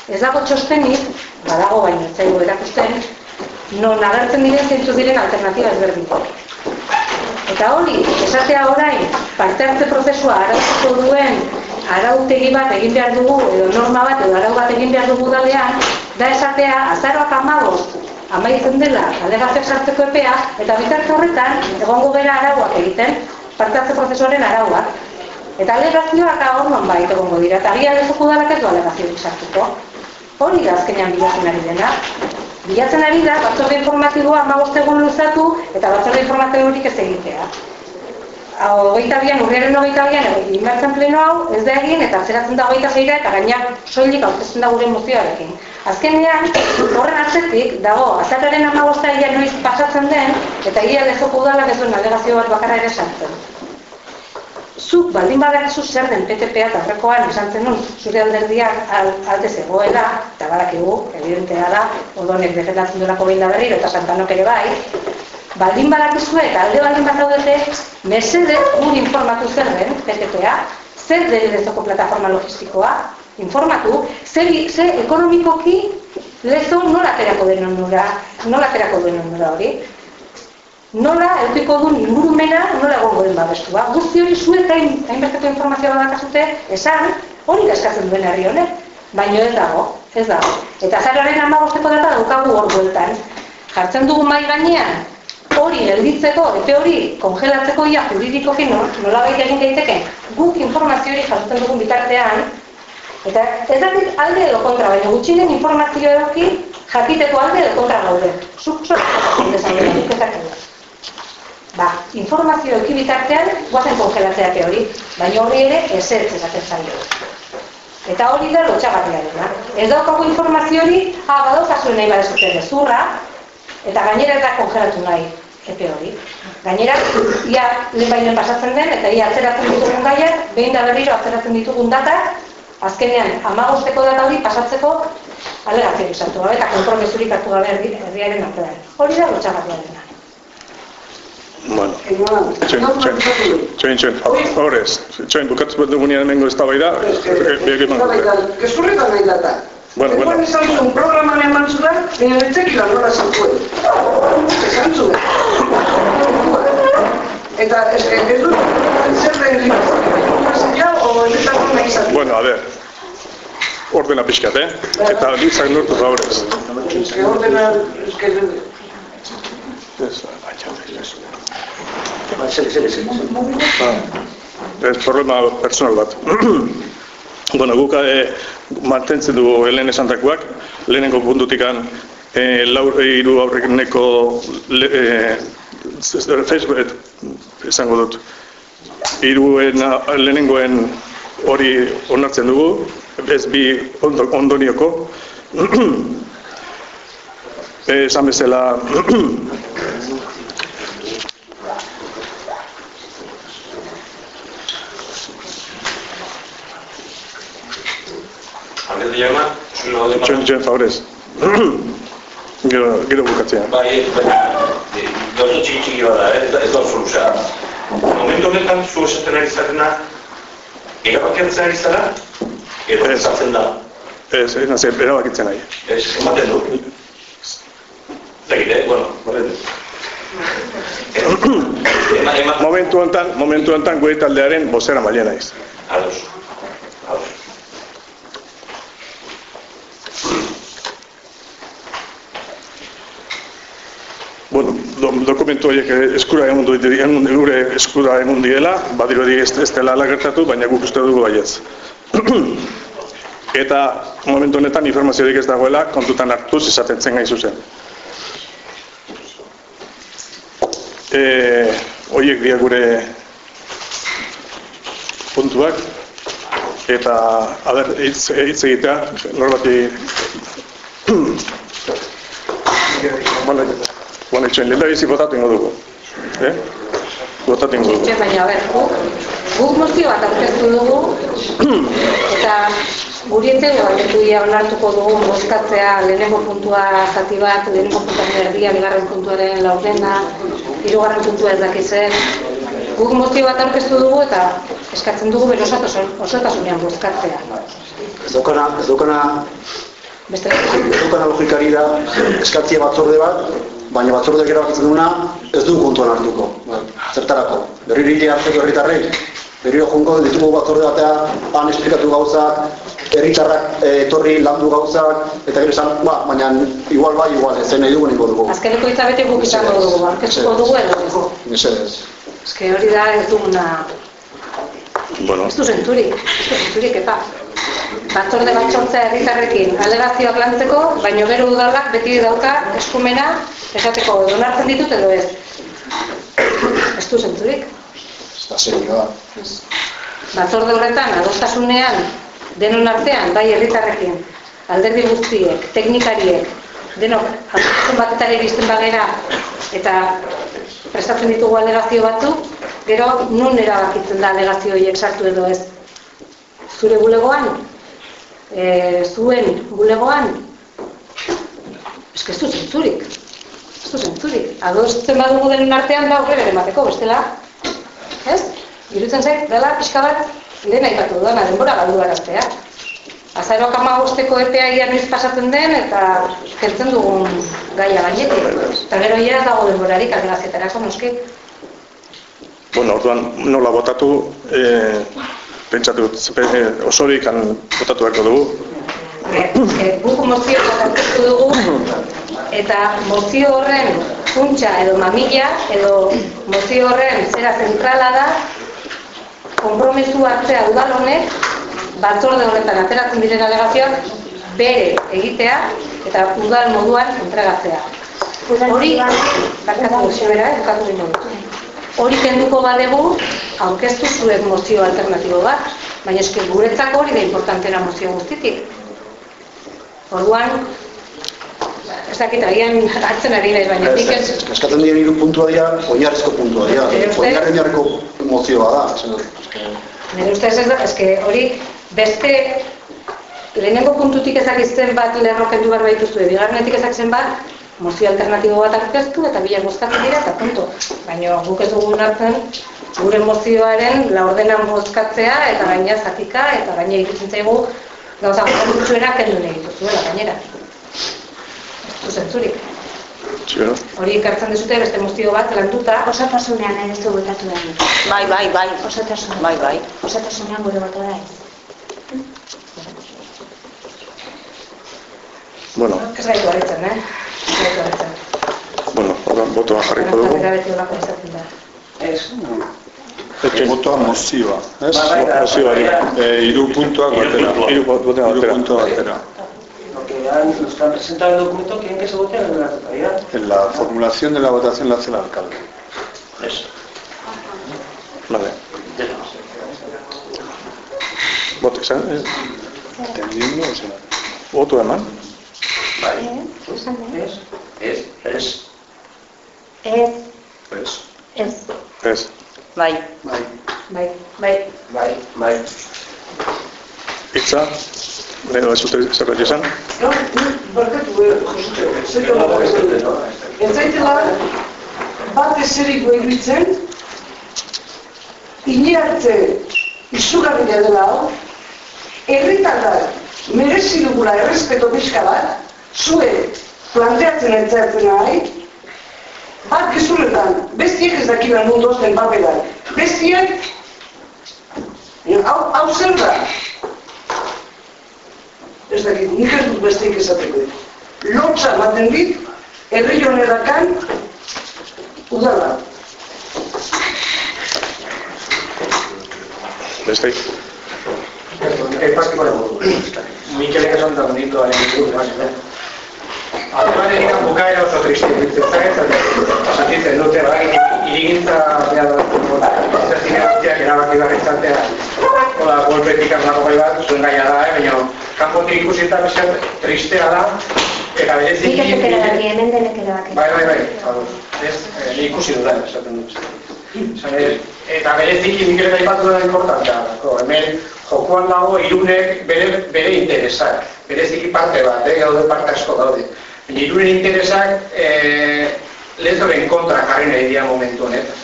ez dago txostenik, badago baina ez zaigu erakusten, non agertzen diren zeintzu diren alternatiba ezberdinak. Eta hori, esatea orain, parte hartze prozesua arautuko duen arautegi bat egin behar dugu, edo norma bat, edo arau bat egin behar dugu dalean, da esatea, azaroak amabost, amaitzen dela, alegazioak sartzeko epea, eta bitarte horretan, egongo bera arauak egiten, parte hartze prozesuaren arauak. Eta alegazioak orduan bai egongo dira, eta agian ez udalak ez du alegazioak sartuko. Hori da azkenean bilatzen ari dena. Bilatzen ari da, batzorde informatiboa amabost egun luzatu, eta batzorde informatiborik ez egitea. Hogeita bian, urriaren hogeita bian, behar pleno hau, ez da egin, eta zeratzen da hogeita zeira, eta gaina soilik aurkezten da gure mozioarekin. Azkenean, horren atzetik, dago, azararen amabosta ia noiz pasatzen den, eta ia lezoko udalak ez duen alegazio bat bakarra ere sartzen. Zuk baldin badakizu zer den PTP-a eta horrekoan esan zenun zure alderdiak al, alde zegoela, eta badakigu, evidentea da, odonek defendatzen duelako behin da berriro eta santanok ere bai, baldin badakizu eta alde baldin bat zaudete, mesede gur informatu zer den PTP-a, zer den lezoko plataforma logistikoa, informatu, zer, zer ekonomikoki lezo nola aterako den onura, nola aterako den onura hori. nola edukiko duen ingurumena nola egongo den babestua. Guzti hori zuek hain, hainbesteko informazioa badakazute esan, hori da eskatzen duen herri honek, baino ez dago, ez dago. Eta zararen amagosteko data daukagu hor bueltan. Jartzen dugu mai gainean, hori gelditzeko, epe hori kongelatzeko ia juridikoki nola baita egin daiteke, guk informazio hori jartzen dugun bitartean, eta ez dakit alde edo kontra, baina gutxinen informazio eduki jakiteko alde edo kontra gaude. Zuk dut, ez Ba, informazio eki bitartean, guazen kongelatzea hori, baina hori ere esertz esaten zaio. Eta hori da lotxagarria dena. Ez daukagu informazio hori, ha, ah, badaukazuen nahi badezuten ezurra, eta gainera eta kongelatu nahi epe hori. Gainera, ia lehenbainen pasatzen den, eta ia atzeratzen ditugun gaiak, behin da berriro atzeratzen ditugun data, azkenean amagosteko data hori pasatzeko alegatzen izatu gabe, eta kompromesurik hartu gabe herriaren artean. Hori da lotxagarria dena. Bueno, txoin, txoin, txoin, txoin, horrez, txoin, bukatzen bat dugunean emengo ez da bai da, dute. Gezurretan nahi data. Bueno, bueno. Egon izan zuen programan eman zuen, baina netzek ilan nola zuen. Esan zuen. <laughs> Eta ez dut, zer informazioa, o izan. Bueno, a ver, ordena pixkat, eh? Eta litzak nortu zaurez. Ordena. Ez, baina, ez, problema personal bat. bueno, guk e, mantentzen dugu helen esantakoak, lehenengo puntutikan e, laur, e, iru aurrekneko e, Facebook esango dut. Iruen lehenengoen hori onartzen dugu, ez bi ondonioko. <clears throat> Esan bezala Txuen, txuen, favorez. Gero, gero bukatzea. Bai, bai, gauza txiki txiki bada, eh? ez da oso luzea. Momentu honetan, zu esaten ari zarena, erabakiatzen ari zara, Ez. esatzen da. Ez, ez nazi, erabakitzen nahi. Ez, ematen du. Zegite, bueno, horret. Ema, ema, Momentu honetan, momentu honetan gure taldearen bozera maile naiz. ados. Ados. Bueno, do, dokumentu horiek eskura egun du, egun, gure eskura egun diela, badirudi ez, ez dela ala gertatu, baina guk uste dugu baietz. Eta momentu honetan informaziorik ez dagoela kontutan hartuz izaten zen gain zuzen. E, horiek dira gure puntuak eta a ber hitz hitz egitea norbati Bueno, bueno, itxoin, lehen da bizi botatu ingo dugu. Eh? Botatu ingo dugu. Baina, ber, guk, guk mozio bat aurkeztu dugu, <clears throat> eta guri entzego galdetu ia onartuko dugu bozkatzea lehenengo puntua zati bat, lehenengo puntuaren erdia, bigarren puntuaren laurdena, hirugarren puntua ez dakizen. Guk mozio bat aurkeztu dugu eta eskatzen dugu bere osotasunean bozkatzea. Ez daukana, ez daukana, Beste, ez daukana logikari da eskatzia batzorde bat, baina batzordeak erabakitzen duna ez du kontuan hartuko. Ba, Zertarako, berriro hile hartzeko herritarrei, berriro jongo ditugu batzorde batea, han esplikatu gauzak, herritarrak eh, etorri landu gauzak, eta gero esan, ba, baina igual bai, igual, ez nahi dugu ningo dugu. azkeneko hitza bete guk izango dugu, aurkeztuko dugu edo ez. Mesedez. Eske hori da ez duguna, Bueno, ez du zenturik, zenturik, epa. Batzorde bat sortzea herritarrekin alegazioak lantzeko, baino gero udalak beti dauka eskumena esateko edo onartzen ditut edo ez. Ez du zenturik. Batzorde horretan, adostasunean, denon artean, bai herritarrekin, alderdi guztiek, teknikariek, denok, adostasun batetara iristen bagera, eta prestatzen ditugu alegazio batzuk, gero nun erabakitzen da alegazio horiek sartu edo ez. Zure bulegoan, e, zuen bulegoan, eske ez du zentzurik. Ez du zentzurik. Adosten badugu denon artean, ba, aurrera emateko, bestela, ez? Irutzen zait, dela pixka bat, lehen aipatu dudana, denbora galdu araztea. azaroak amagosteko epea ia noiz pasatzen den, eta kentzen dugun gaia gainetik. Eta gero ez dago denborarik alegazietarako noski. Bueno, orduan nola botatu, e, pentsatu dut, e, osorik botatu beharko dugu. E, guk mozio aurkeztu dugu, eta mozio horren funtsa edo mamila, edo mozio horren zera zentrala da, konpromesu hartzea udal honek, batzorde honetan ateratzen diren alegazioak, bere egitea, eta udal moduan entregatzea. Hori, barkatu zibera, bukatu ginen. Hori kenduko badegu, aurkeztu zuek mozio alternatibo bat, baina eske guretzako hori da importantena mozio guztitik. Orduan, ez dakit agian hartzen ari naiz, baina nik ez... Eskatzen diren hiru puntua dira, oinarrizko puntua dira. Ustez- Oinarrizko mozioa da. Nire ustez ez da, eske hori beste lehenengo puntutik ezakizten bat lerrokendu behar baituzue, bigarrenetik ezakizen bat, mozio alternatibo bat aurkeztu eta bila bozkatzen dira eta punto. Baina guk ez dugu hartzen gure mozioaren laurdenan bozkatzea eta gaina zatika eta gaina ikusten zaigu gauza gutxuera kendu nahi dituzuela gainera. Ez du zentzurik. Txio, Hori ekartzen duzute beste mozio bat landuta, Osotasunean nahi duzu botatu da. Bai, bai, bai. Osotasunean. Bai, bai. Osotasunean gure boto da ez. Bueno, ez gaitu harritzen, eh? Ez gaitu harritzen. bueno, orduan botoa jarriko dugu. Eta beti olako izaten da. Eke, Botoa mozioa, ez? Bai, bai, mozioari. E, iru puntuak batera. Hiru botea Hiru batera. puntua batera. Lo que han, nos han presentado el documento, quieren que se vote en la totalidad. En la formulación de la votación la hace el alcalde. Eso. Vale. Bote, izan, eh? ¿Entendiendo? O sea, Botu eman. Esan da. Es, es, es. Ez, pues, ez. Ez. Bai. Bai. Bai. Bai, bai. Itza, edo ez dute zerbait esan. No, barkatu, eh. Ez zaitela bat ezeriko iruditzen, iniarte izugarria dela hau, herritarrak merezi dugula errespeto pixka bat, zuek planteatzen entzatzen nahi, bat gezuretan, bestiek ez dakidan mundu ozten paperak, bestiek, hau, hau zer da, ez dakit, nik ez dut besteik esateko. Lotza ematen dit, herri honerakan, udala. Beste, El particular Mikel esan da bonito dira bukaera oso triste ditzen zait, eta sentitzen dute bai, irigintza behar da, zertine guztiak erabaki behar izatea, hola, golpetik arnako gai bat, zuen gaia da, eh, baina kanpotik ikusita bezat tristea da, eta Nik bereziki... ez erabaki, hemen denek erabaki. Bai, bai, bai, ados. Ez, eh, ikusi dudan, esaten dut. Eh, Eta bereziki nik ere aipatu da importantea. Hemen jokoan dago irunek bere, bere interesak. Bereziki parte bat, eh, gaude parte asko daude. Baina irunen interesak eh, lezoren kontra jarri nahi dira momentu honetan.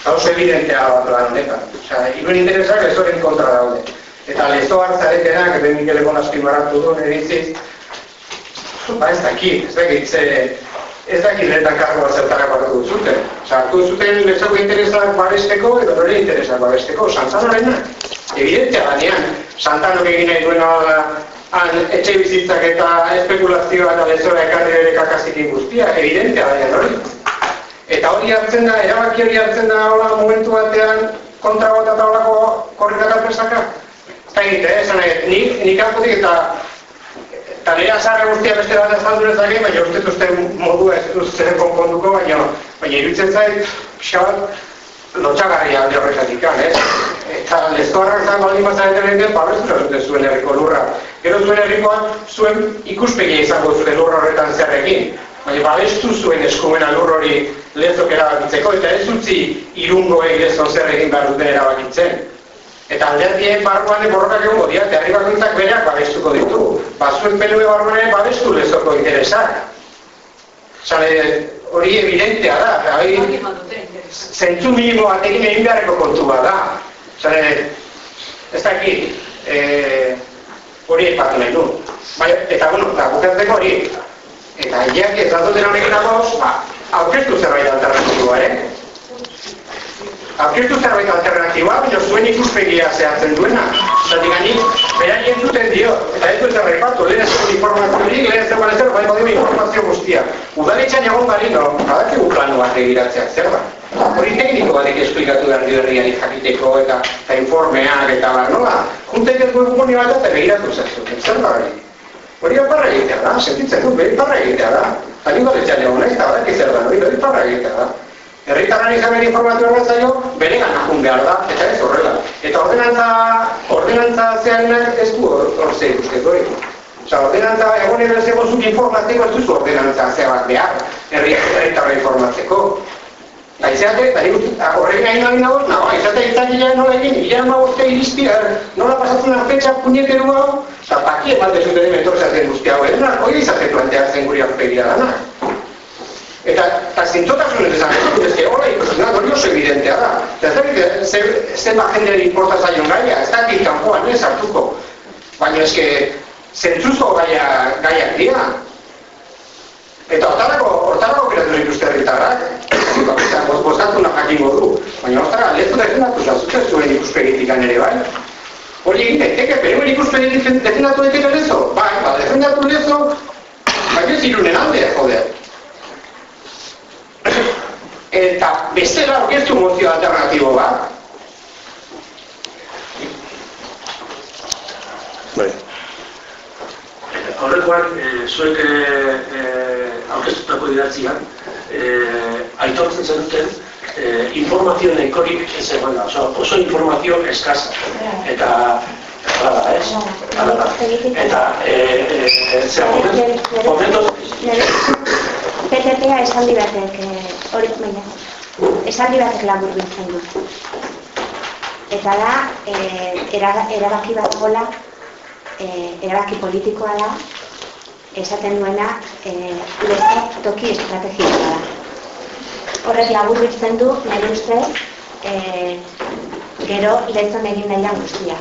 Eta oso evidentea bat lan honetan. Osea, irunen interesak lezoren kontra daude. Eta lezo hartzaretenak, eta Mikel Egon azpimarratu du, nire itziz, ba ez dakit, ez dakit, ze, ez dakit lehetan kargo bat zertarako hartu duzuten. Osa, hartu duzuten lezako interesak babesteko edo nore interesak babesteko, Santanorenak. Evidentea ganean, Santanok egin nahi duena han etxe bizitzak eta espekulazioa eta lezora ekarri bere kakazikin guztia, evidentea ganean hori. Eta hori hartzen da, erabaki hori hartzen da hola momentu batean kontra bat eta holako korrikak alpresaka. Ez da egite, eh? esan nahi, nik, nik kanpotik eta Eta nire azarra guztia beste bat azaldu nezake, baina uste uste modua ez dut zer konponduko, baina, baina iruditzen zait, pixka bat lotxagarria alde horretatik, ez? Eta lezko harrak baldin bazaren den, babestu zuten zuen herriko lurra. Gero zuen herrikoan zuen ikuspegia izango zuen lurra horretan zerrekin. Baina babestu zuen eskumena lur hori lezok erabakitzeko, eta ez utzi irungoei lezon zer egin behar duten erabakitzen. Eta alderdien barruan borrokak egongo dira, eta herri bakoitzak bereak babestuko ditu. Bazuen pelue barruan babestu lezoko interesak. Zale, hori evidentea da, hori zentzu minimo batekin egin beharreko kontu bat da. Zale, ez dakit, e, hori aipatu nahi du. Bai, eta, bueno, eta bukatzeko hori, eta hileak ez datoten horrekin dagoz, ba, aurkeztu zerbait alternatiboa, ere? Aurkeztu zerbait alternatiboa, baina zuen ikuspegia zehatzen duena. Zatik gani, berai entzuten dio, eta ez dut batu, lehen ez dut informaziorik, lehen ez dut bai badima informazio guztia. Udaletxan egon bari, no, badaki plano bat egiratzeak, zer da? Hori tekniko batek esplikatu behar dio herriari jakiteko eta, eta informeak eta bar, nola? Juntek ez webgune bat eta begiratu zaizu, zer da hori? Hori aparra egitea da, sentitzen dut, behi parra egitea da. Ani baletxan egon nahi, eta badak izan da, hori parra egitea da. Herritarran izan bere informatu horret zailo, bere ganakun behar da, eta ez horrela. Eta ordenantza, ordenantza zean ez du hor zei usteko hori. Osa, ordenantza, egon ere zego zuk informatzeko ez duzu ordenantza zea bat behar, herritarra informatzeko. Eta izate, eta nik horrek nahi nagoz, nago, izate izatea nola egin, ila ma boste irizti, nola pasatzen arpetxa puñeteru hau, eta paki eman dezu dene mentorzatzen guzti hau edena, hori izate planteatzen guri aurpegia dana. Eta, eta zintzotasunez esan, ez que hola ikusten da, hori oso evidentea da. Eta ez da, zenba jendeari importa zaion gaia, ez da, kanpoan ez hartuko. Baina que, zentzuzko gaia, gaiak dira. Eta hortarako, hortarako kreatu dituzte herritarrak, bostatu nahi jakingo du. Baina hortara, lezu defendatu zazute zuen ikuspegitik ere bai. Hori egin daiteke, pero ikuspegitik defendatu daiteke lezo? Bai, ba, defendatu lezo, baina ez irunen alde, joder. <coughs> Eta bestela orkestu mozio alternatibo bat. Bai. Horrekoan, e, zuek e, aurkeztutako idatzian, e, aitortzen zenuten, e, informazio nahikorik ez egoela, oso, oso informazio eskasa. Eta, hala da, ez? Hala da. Eta, e, e, zera, momentu, momentu, PPPa esaldi batek, eh, baina, esaldi batek labur biltzen du. Eta da, eh, erabaki bat gola, eh, erabaki politikoa da, esaten duena, eh, lezo toki estrategikoa da. Horrek labur biltzen du, nire ustez, eh, gero lezon egin nahi guztia.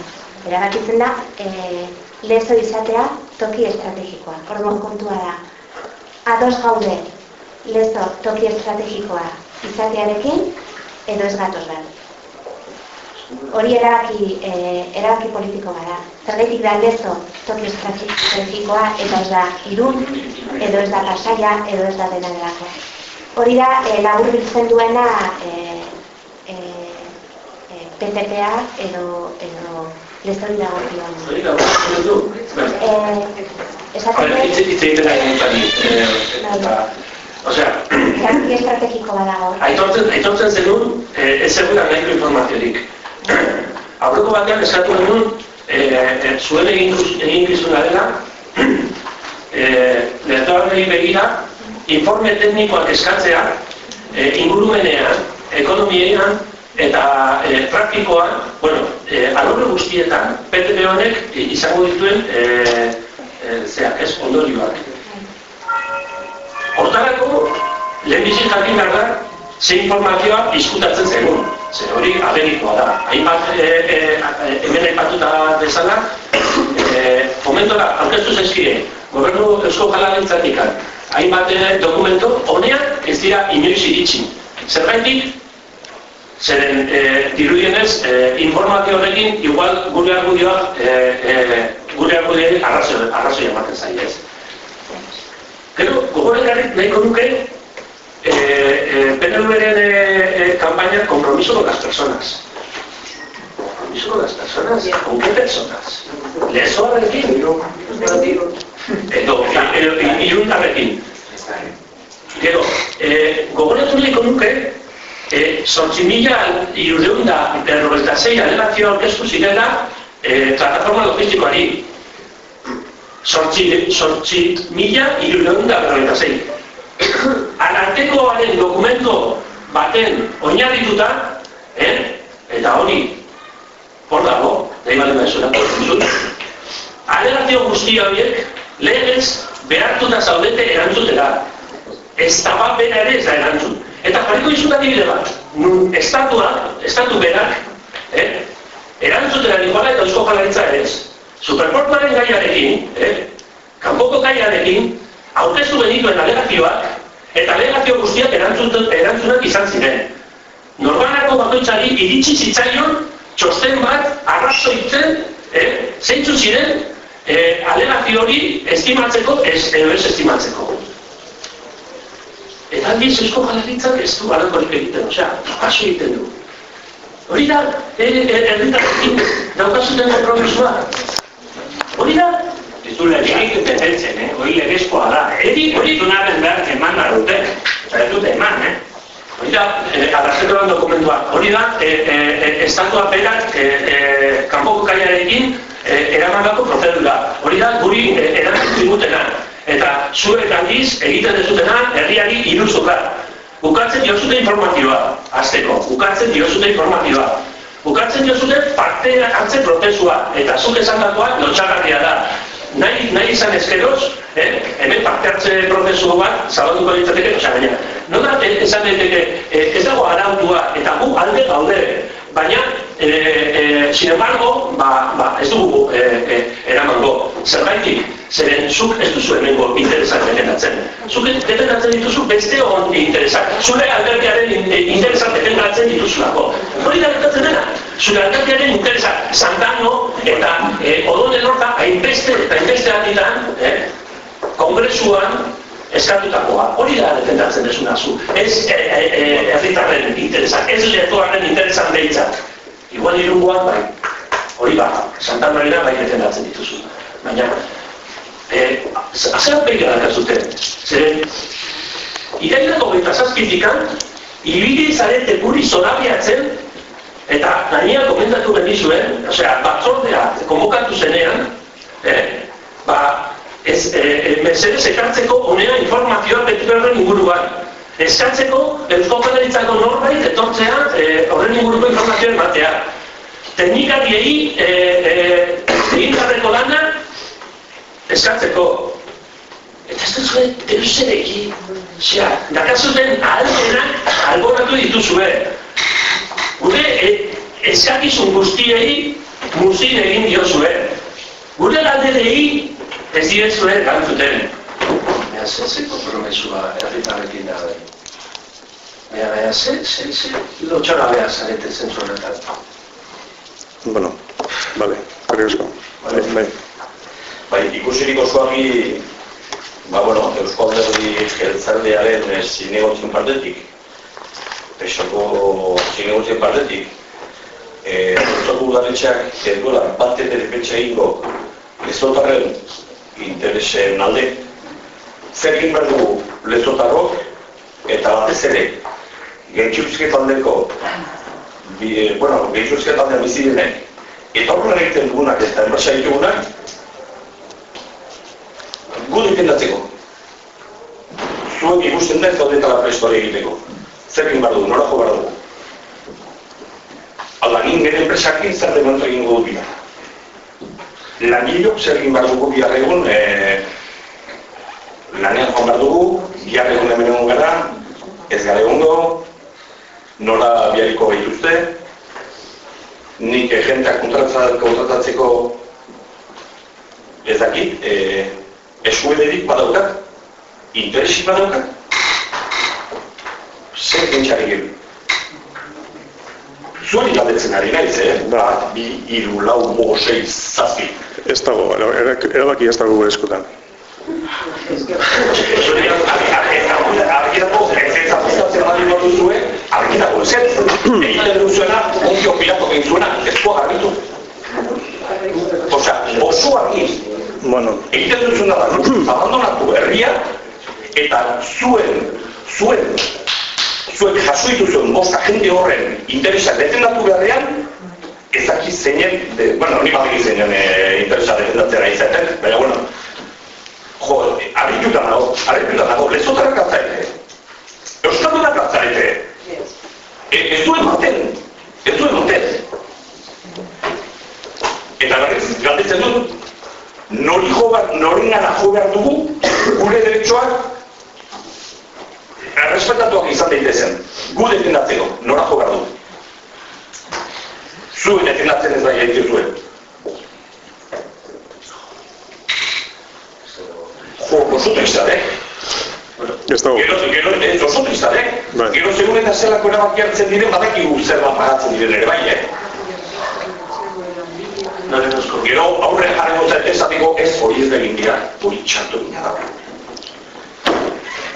Erabakitzen da, eh, lezo izatea toki estrategikoa. Orduan kontua da. Ados gaude, lezo toki estrategikoa izatearekin edo ez gatoz bat. Hori erabaki, e, erabaki politiko gara. Zergaitik da lezo toki estrategikoa eta ez da irun, edo ez da pasaia, edo ez da dena delako. Hori da, e, labur biltzen duena e, e, e, PTPA edo, edo lezo hori dago zion. Hori dago zion du? Eh, esaten dut? Itze egiten ari Osea, Erabaki estrategiko badago. Aitortzen, aitortzen zenun, eh, ez zegoela nahiko informaziorik. <clears throat> Aurreko batean eskatu genuen, eh, zuen egin, egin gizuna dela, <clears throat> eh, lertoarrei begira, informe teknikoak eskatzea, eh, ingurumenean, ekonomiean, eta eh, praktikoan, bueno, eh, alorre guztietan, PTP honek izango dituen eh, eh, zeak, ez, ondorioak. Hortarako, lehen bizi jakin behar da, ze informazioa diskutatzen zegoen. Ze hori agerikoa da. Hainbat, e, e, hemen aipatuta bezala, e, momentora, aurkeztu zezkire, gobernu eusko jala gentzatikan, hainbat dokumento, honean ez dira inoiz iritsi. Zerbaitik, zeren e, dirudienez, e, informazio horrekin, igual gure argudioak, e, e, gure argudioak arrazoi, arrazoi ematen zailez. Gero, gogorekarrik nahiko nuke, eh, eh, PNV-ren eh, campaña compromiso con las personas. Compromiso con las personas? ¿Con qué personas? Lesoarekin? Edo, iruntarrekin. Gero, eh, gogoratu nahiko nuke, eh, sortzi mila irudeun da berrogeita zei alegazio orkestu zirela eh, plataforma logistikoari sortzi, sortzi mila irureun da berroita zein. <coughs> Arartekoaren dokumento baten oinarrituta, eh? eta hori, hor dago, nahi bali maizuna, alegazio guzti horiek, legez behartuta zaudete erantzutera. Ez da bat bera ere ez da erantzut. Eta jarriko izut adibide bat, nun estatua, estatu berak, eh? erantzutera nikola eta eusko jalaritza ere ez. Superportuaren gaiarekin, eh, kanpoko gaiarekin, aurkeztu benituen alegazioak, eta alegazio guztiak erantzunak izan ziren. Norbanako bakoitzari iritsi zitzaion txosten bat arrazoitzen, eh, zeintzu ziren, eh, alegazio hori estimatzeko, ez, ez estimatzeko. Eta aldiz eusko jalaritzak ez du alakorik egiten, osea, kasu egiten du. Hori da, erritarekin daukazuten kompromisua. Hori da, Ez du legenik betetzen, eh? hori legezkoa da. Eri hori dunaren behar eman da dute, eta ez dute eman, eh? hori da, eh, arrazekoan dokumentua, hori da, eh, eh, estatua berak eh, eh, kanpoko kaiarekin eh, eramandako prozedura. Hori da, guri eh, erantzun zigutena. Eta zuek aldiz egiten dezutena herriari iruzuka. Bukatzen diozute informazioa, azteko, bukatzen diozute informazioa. Bukatzen diozute parte hartze prozesua, eta zuk esan dagoak lotxagarria da. Nahi, nahi izan ezkeroz, eh, hemen parte hartze prozesu bat, zabalduko ditzateke, osea, baina, nola eh, esan daiteke, eh, ez dago arautua, eta gu alde gaude, baina, eh, eh, sin embargo, ba, ba, ez dugu eh, eh, eramango, zerbaitik, zeren zuk ez duzu hemengo interesak defendatzen. Zuk defendatzen dituzu beste hon interesak. Zure alderdiaren interesak defendatzen dituzulako. Hori da gertatzen dena. Zure alderdiaren interesak Santano eta eh, odonen horta hainbeste eta hainbeste alditan eh, kongresuan eskatutakoa. Hori da defendatzen desuna zu. Ez herritarren eh, eh, interesak, ez lehtuaren interesan behitzak. Igual irungoan bai. Hori ba, Santanarena bai defendatzen dituzu. Baina, eh, azerak begira dakazute. Zeren, irailako gaita zazkitikan, ibili zarete guri zorabiatzen, eta gainera komentatu benizuen, osea, batzordea konbokatu zenean, eh, ba, ez, e, mesedez ekartzeko honea informazioa beti berren inguruan. Eskatzeko, Eusko norbait etortzea e, horren inguruko informazioa ematea. Teknikariei e, e, egin garreko lana eskatzeko. Eta ez duzue, deuzereki, xea, dakazuten ahalmenak alboratu dituzue. Gure e, eskakizun guztiei muzin egin diozue. Gure galderei ez direzue erantzuten. Baina, ze, ze kompromesua herritarrekin da da. Baina, baina, ze, ze, ze, lotxora behar zarete zentzu horretan. Bueno, vale, gure asko. Bai, bai. Bai, ikusirik osoagi, ba, bueno, Eusko Alderdi Jeltzaldearen zinegotzen partetik, pesako zinegotzen partetik, eh, Euskal Udaletxeak, edola, bat eta defentsa egingo, lezotarren interesen alde, zer egin behar dugu lezotarrok, eta batez ere, gehitxuzke taldeko, bi, eh, bueno, gehitxuzke taldea bizi denek, eta horren egiten dugunak eta enpresa ditugunak, gu defendatzeko. Zuen ikusten da ez daudetala presto egiteko. Zer egin behar dugu, norako behar dugu. Alda, nien enpresakin zer dementu egingo dut bina. Langilok zer egin behar dugu bihar egun, e, lanean joan behar dugu, bihar egun hemen egun gara, ez gara egungo, nola bihariko behituzte, nik jenteak kontratatzeko ez dakit, e, eskuederik badaukat, interesik badaukat, zer gentxari gero. Zuen galdetzen ari naiz, eh? Ba, bi, iru, lau, bo, sei, zazpi. Ez dago, erabaki ez dago gure eskutan. Bueno, egiten duzuna da, abandonatu herria, eta zuen, zuen, zuek jaso dituzuen bosta jende horren interesak defendatu beharrean, ez dakit zeinen, de, bueno, ni badaki zeinen e, interesa defendatzen ari zaten, baina, bueno, jo, harrituta nago, harrituta nago, lezotarak atzaite, euskatunak atzaite, e, ez duen maten, ez duen maten. Eta berriz, galdetzen dut, nori jo behar, nori gana jo behar dugu, gure derechoak, errespetatuak izan daitezen, gu defendatzeko, nora jo behar dugu. Zuek defendatzen ez nahi egin zuen. Jo, eh? Ez dago. Gero, gero, ez gozutu izan, eh? Bai. Gero segun eta zelako erabaki hartzen diren, badakigu zer bat pagatzen diren ere, bai, eh? Naleko, gero aurre jarrego zer esateko ez hori ez egin dira, hori txartu gina da.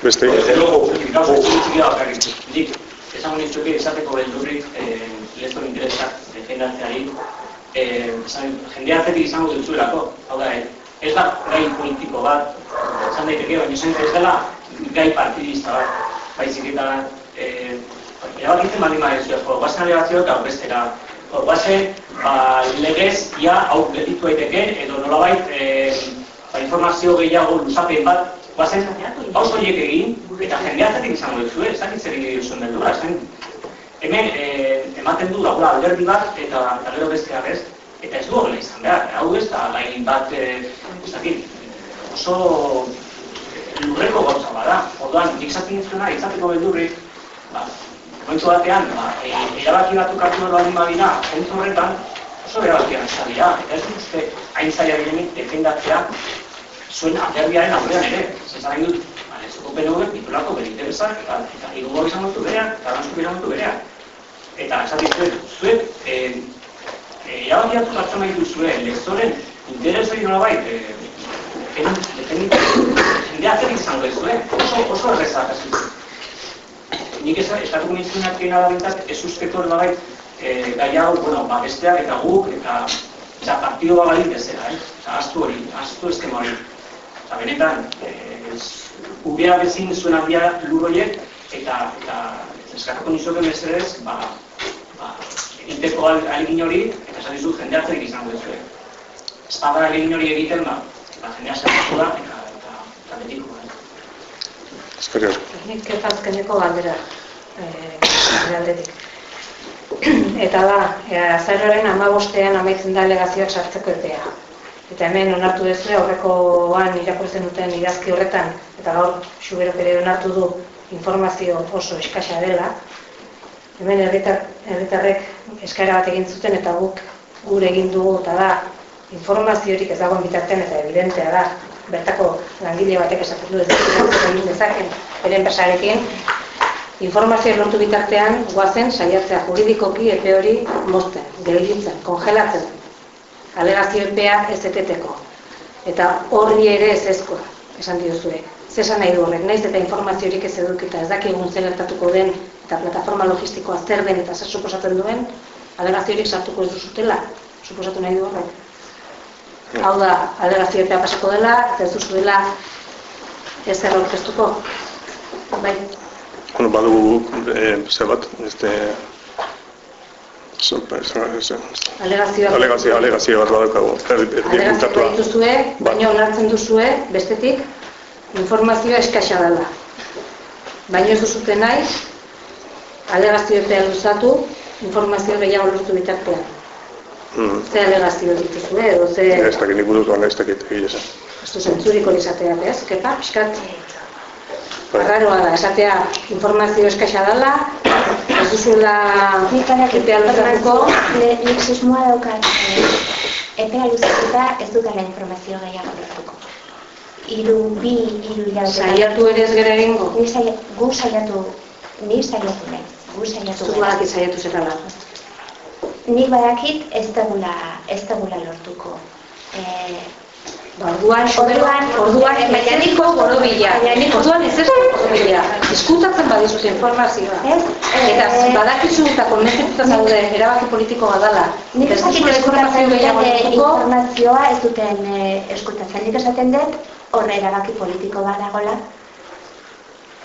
Beste. Desde logo, publikako, publikako, publikako, publikako, publikako, publikako, publikako, publikako, interesak defendatzeari, eh, esan, jendea atzetik izango dutzuelako. Hau da, eh, ez da gai politiko bat, esan daiteke, baina esan ez dela gai partidista bat, baizik eta eh, erabakitzen baldin badezu, jo, guazen alegazio eta bestera. Guazen, ba, legez, ia, hau gelditu daiteke, edo nolabait, eh, ba, informazio gehiago luzapen bat, guazen, pauso horiek egin, eta jendea atzetik izango duzu, ez dakit zer egin duzuen beldura, hemen eh, ematen du dagoela alderdi bat, eta, eta gero beste ez, eta ez du horrela izan behar, hau ez da, gai bat, eh, ez dakit, oso lurreko gauza bada. Orduan, nik zaten izuna, izateko beldurrik, ba, momentu batean, ba, e, erabaki bat ukatu baldin badira, zentzu horretan, oso erabaki dira. Eta ez uste, hain zaila direnik defendatzea zuen alderdiaren aurrean ere. Zezaren dut, ba, ez PNV, ditulako bere interesak, eta, eta irungo izan dut berean, eta gantzuk izan dut berean. Eta esatik zuet, zuet, e, e, erabaki hartu hartzen nahi duzue, lehzoren interesoi nolabait, e, jende atzerik izango ez duen, oso, oso erreza. Nik ez estatuko nintzunak egin adabentak ez usteko bai e, gai hau, bueno, ba, besteak eta guk, eta eta partido bagalik bezala, eh? Osa, astu hori, astu eskema hori. Eta benetan, e, ubea bezin zuen handia lur horiek, eta, eta eskatuko nizuke bezerez, ba, ba, egiteko alegin hori, eta esan dizu jende atzerik izango ez duen. Espada alegin hori egiten, ba, ba jendea zertu da, eta, eta, eta betiko. Eskerrik asko. Nik azkeneko galdera eh, aldetik. <clears throat> Eta da, e, azaroaren amabostean amaitzen da legazioak sartzeko epea. Eta hemen onartu duzu aurrekoan irakurtzen duten idazki horretan, eta gaur xuberok ere onartu du informazio oso eskasa dela. Hemen herritar, herritarrek eskaera bat egin zuten eta guk gure egin dugu eta da informaziorik ez dagoen bitartean eta evidentea da. Bertako langile batek esaten du ez egin dezaken bere enpresarekin. Informazio lortu bitartean guazen saiatzea juridikoki epe hori mozten, gelditzen, kongelatzen. Alegazio epea ez eteteko. Eta horri ere ez ezkoa esan diozue zesan nahi du horrek, naiz eta informaziorik ez edukita ez dakigun zer gertatuko den eta plataforma logistikoa zer den eta zer suposatzen duen alegaziorik sartuko ez duzutela suposatu nahi du horrek hau da, alegazio epea pasako dela, eta ez duzu dela ez orkestuko. Bai. Bueno, badugu, eh, zer bat, este... Alegazioa. Alegazioa, alegazioa bat badaukagu. Alegazioa dituzue, baina onartzen duzue, bestetik, informazioa eskaxa dela. Baina ez duzute nahi, alegazio epea luzatu, informazio gehiago lortu bitartean. Mm. Ze alegazio dituzu, eh? edo ze... Ez dakit nik burutuan ez dakit egia esan. Ez du zentzurik hori izatea, ez? Kepa, piskat. Bai. Arraroa da, esatea informazio eskaxa dela, ez duzuela epea luzatuko. Nik susmoa daukat, eh, epea luzatuta ez dutela informazio gehiago lortuko. Iru, bi, iru hilabete. Saiatu ere ez gero egingo? Ni saiatu, ni saiatu nahi, gu saiatu Zuk badaki saiatu zerala. Nik badakit ez dagula, ez dagula lortuko. Eh, Ba, orduan, orduan, orduan, baina nik borobila. Orduan ez <laughs> ez borobila. Diskutatzen badizut informazioa. Ez? Eta Eh, badakizu eta konbentzituta zaude erabaki politiko badala. Nik informazio gehiago lortuko, informazioa ez duten eh, eskutatzen. Nik esaten dut, horre erabaki politiko bat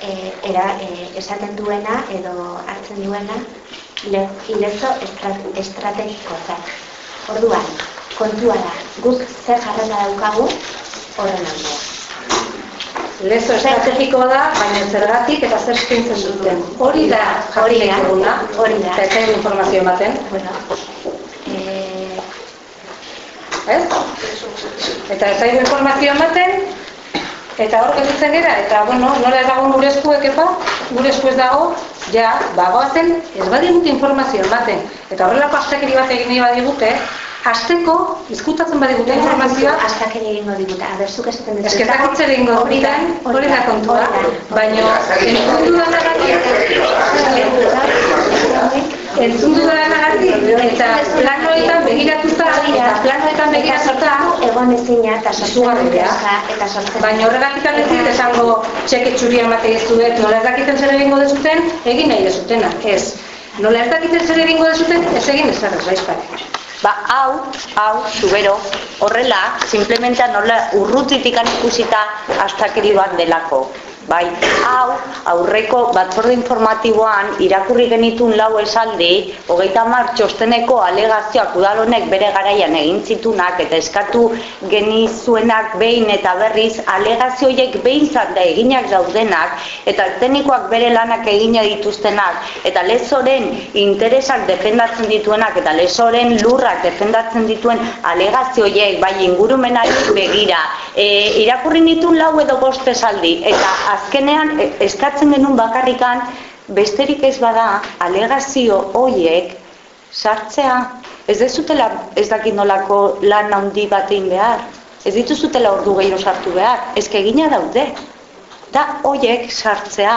eh, era, eh, esaten duena edo hartzen duena le, ilezo estra, estrategiko zat. Orduan, kontua da, guk zer jarrera daukagu horren aldean. lezo estrategikoa da, baina zergatik eta zer eskaintzen duten. Hori da Hori da, hori da. eta informazio ematen, Bueno, eh, ez? Eta ez informazio ematen, eta hor gelditzen gera, eta bueno, nola ez dago gure eskuek epa, gure esku ez dago, ja, bagoazen ez badigute informazio ematen. Eta horrelako astakeri bat egin nahi badigute, Hasteko, izkutatzen badigute informazioa, Aztak ere egingo digute, aberzuk esaten dut. eske dakitze egingo Hori da, hori da kontua, baina entzun dudanagatik, entzun dudanagatik, eta planoetan begiratuta, eta planoetan begiratuta, egon ezina eta izugarria. eta sortzen. Baina horregatik ez dit esango txeke txuria emate dizuet, nola ez dakiten zer egingo dezuten, egin nahi dezutena, ez. Nola ez dakiten zer egingo dezuten, ez egin ez ez baizpare. Ba, hau, hau, zubero, horrela, simplemente nola urrutitik ikusita astakeri bat delako. Bai, hau, aurreko batzorde informatiboan irakurri genitun lau esaldi, hogeita mar txosteneko alegazioak udalonek bere garaian egin zitunak eta eskatu genizuenak behin eta berriz alegazioiek behin da eginak daudenak eta teknikoak bere lanak egina dituztenak eta lezoren interesak defendatzen dituenak eta lezoren lurrak defendatzen dituen alegazioiek bai ingurumenari begira. E, irakurri nitun lau edo bost esaldi eta azkenean e, eskatzen genuen bakarrikan besterik ez bada alegazio hoiek sartzea ez dezutela ez dakit nolako lan handi bat egin behar ez dituzutela ordu gehiago sartu behar ezke egina daude. Da hoiek sartzea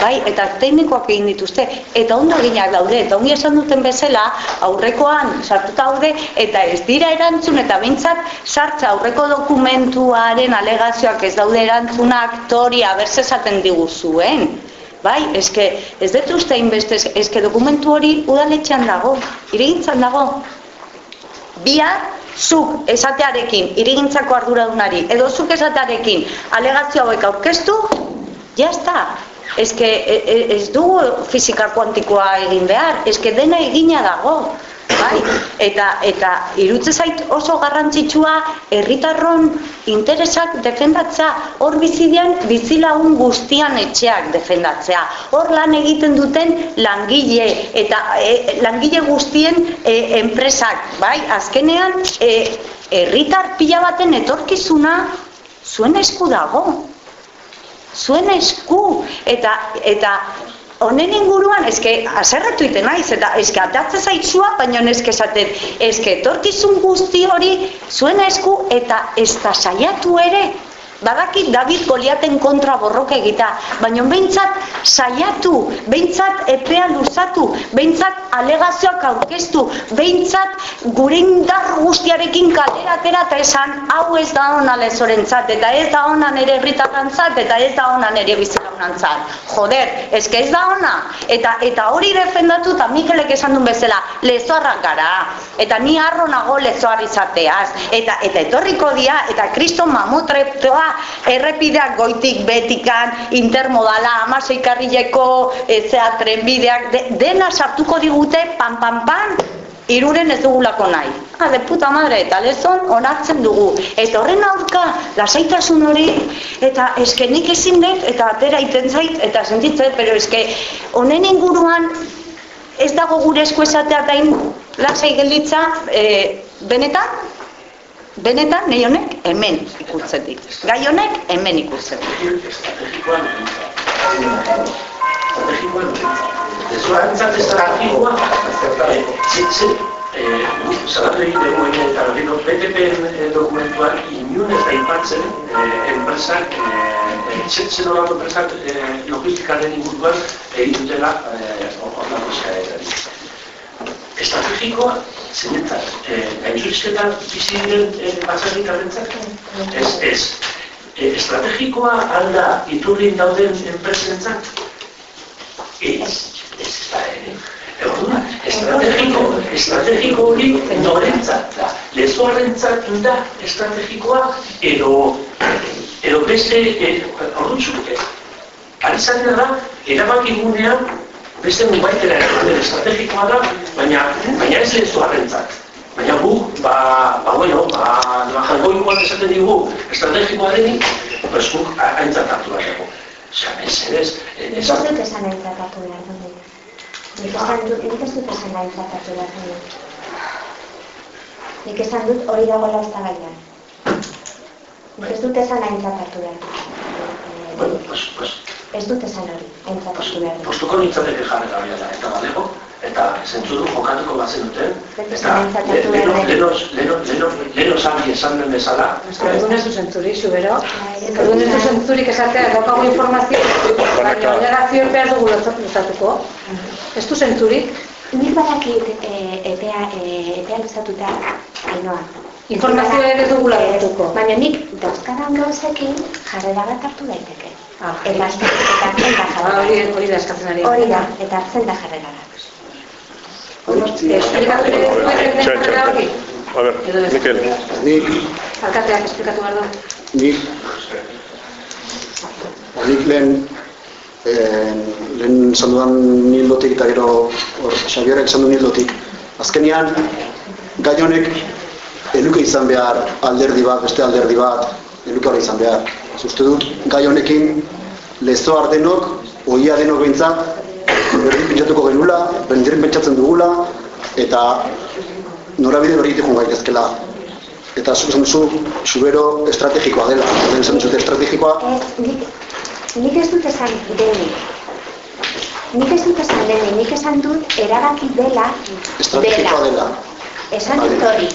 bai, eta teknikoak egin dituzte, eta ondo eginak daude, eta ongi esan duten bezala, aurrekoan sartuta daude, eta ez dira erantzun, eta behintzat sartza aurreko dokumentuaren alegazioak ez daude erantzunak, tori abertze esaten diguzuen. Bai, eske, ez dut uste inbeste, eske dokumentu hori udaletxean dago, irigintzan dago. Bihar, zuk esatearekin, irigintzako arduradunari, edo zuk esatearekin alegazio hauek aurkeztu, ja está, eske e, e, ez dugu fisika kuantikoa egin behar, eske dena egina dago. Bai, eta eta irutze zait oso garrantzitsua herritarron interesak defendatzea, hor bizidian bizilagun guztian etxeak defendatzea. Hor lan egiten duten langile eta e, langile guztien e, enpresak, bai, azkenean e, herritar pila baten etorkizuna zuen esku dago zuen esku eta eta honen inguruan eske haserretu ite naiz eta eske atatze zaitzua baina neske esaten eske etorkizun guzti hori zuen esku eta ez da saiatu ere Badakit David Goliaten kontra borroka egita, baina behintzat saiatu, behintzat epea luzatu, behintzat alegazioak aurkeztu, behintzat gure indar guztiarekin kaleratera eta esan hau ez da ona lezorentzat, eta ez da ona nere herritarrantzat, eta ez da ona nere bizilagunantzat. Joder, eske ez da ona. Eta eta hori defendatu eta Mikelek esan duen bezala, lezoarrak gara. Eta ni harro nago lezoar izateaz. Eta eta etorriko dia, eta kriston mamutretoa errepideak goitik betikan, intermodala, amasei karrileko, ezea, trenbideak, de, dena sartuko digute, pan, pan, pan, iruren ez dugulako nahi. Ha, de puta madre, eta lezon onartzen dugu. Eta horren aurka, lasaitasun hori, eta eske nik ezin dut, eta atera iten zait, eta sentitzen, pero eske honen inguruan ez dago gure esku esatea dain lasai gelditza, e, benetan, benetan nahi honek hemen ikutzen dit. Gai honek hemen ikutzen dit. Estrategikoan, estrategikoan, estrategikoan, estrategikoan, estrategikoan, Zalatu egiten dugu egin eta gero BTP dokumentuan inun ez da ipatzen enpresak, zen horako enpresak logistikaren inguruan egin dutela horretako zaera. Estrategikoa zenetzat, gaitzurizketan bizi diren batzarrik abentzak? Ez, ez. Estrategikoa alda iturrin dauden enpresentzat? Ez, ez da ere. Orduan, estrategiko, estrategiko hori norentzat da. Lezoarrentzat da estrategikoa edo edo beste orduan zuk ari zaten da erabaki gunean beste nunbaitera edo estrategikoa da, baina baina ez lezoarrentzat. Baina gu, ba, ba, bueno, ba, jangoikoan esaten digu estrategikoa denik, pues guk aintzat hartu behar dugu. Osea, ez, ez, ez, ez, Zorrek esan aintzat hartu behar dugu. Nik dut, ez dut esan aintzat hartu behar dugu. Nik esan dut hori dagoela da gaian. Nik ez dut esan aintzat hartu behar dugu. Bueno, pues, pues, Ez dut esan hori, aintzat hartu behar. Postuko nintzateke hori da, eta balego, eta zentzuru jokatuko bazen duten, eta leno, leno, leno, leno, leno salgi esan den bezala, Euskaldugun ez du zentzuri, zubero. Euskaldugun ez du zentzurik esatea, ez daukagu informazio, baina alegazio epea ez dugu luzatuko. Ez du zentzurik. Nik badakit e, epea, e, epea luzatuta, ainoa. Informazioa ere ez dugu luzatuko. Baina nik dauzkadan gauzekin jarrera bat hartu daiteke. Ah, Eta hartzen eta hartzen da Ah, jarrera. hori, hori da eskatzen ari. Hori da, eta hartzen da jarrera. Esplikatu txan. hori. A ez. Mikel. Nik, Alkateak esplikatu behar du. nik, nik lehen, eh, lehen esan dudan nildotik eta gero hor, Xabierrek esan du nildotik. Azkenean, gai honek eluke izan behar alderdi bat, beste alderdi bat, eluke hori izan behar. Ez uste dut, gai honekin lezoar denok, oia denok behintzat, berdin pentsatuko genula, berdin pentsatzen dugula, eta norabide hori egiten gaitezkela. Eta zuk esan duzu, subero estrategikoa dela. Lehen esan duzute estrategikoa, nik, nik ez dut esan denik. Nik ez dut esan denik, nik esan dut erabaki dela, estrategikoa dela. Esan dut hori,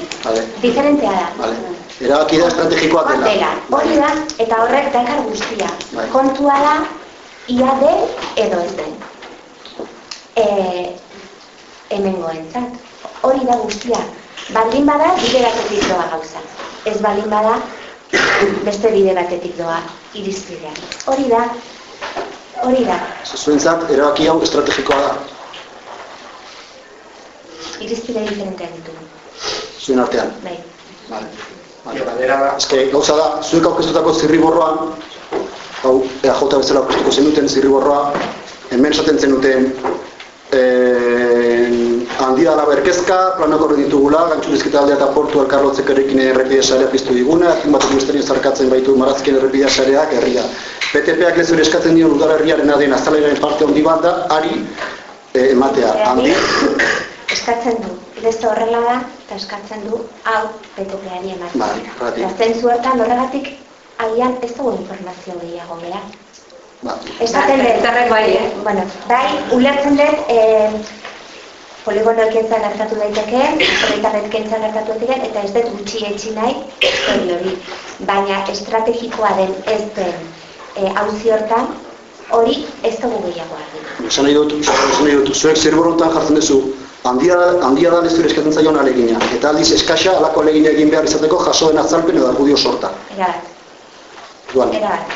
diferentea da. vale. Erabaki da estrategikoa dela. Dela, hori da, eta horrek dakar guztia. Bai. Kontua da, ia den edo ez den. E, hemengoentzat. Hori da guztia. Baldin bada, bide batetik doa gauza. Ez baldin bada, beste bide batetik doa irizpidea. Hori da, hori da, Zuentzat, erabaki hau estrategikoa da. irizpide diferenteak ditugu. Zuen artean. Bai. Vale. Vale. Ez que, gauza da, zuek aurkeztutako zirriborroan, hau, EAJ bezala aurkeztuko zenuten zirriborroa, hemen esaten zenuten, eh, handia dala berkezka, planak horre ditugula, gantxurizketa aldea eta portu elkarlotzek errekin errepide sarea piztu diguna, ekin batek misterioz zarkatzen baitu marazkien errepide sareak herria. PTPak lezure eskatzen dion udara herriaren adien azalaren parte handi bat da, ari eh, ematea. Handi, Eskatzen du, lezo horrela da, eta eskatzen du, hau, PTP-ari ematen. Bai. Eta zentzu hortan horregatik, agian ez dugu informazio gehiago bera. ba, Esaten dut, Herritarrek bai, eh? bueno, bai, ulertzen dut, eh, poligono ekentzan hartatu daiteke, herritarret kentzan hartatu daiteke, eta ez dut gutxi etxi nahi, hori hori. Baina estrategikoa den ez den eh, auzi hortan, hori ez dugu gehiago argi. Esan nahi dut, esan nahi dut, zuek zirborrotan jartzen duzu, handia, handia da lezure eskatzen zaion alegina, eta aldiz eskaxa alako alegina egin behar izateko jasoen azalpen edo argudio sorta. Erabat, Duan, erabat.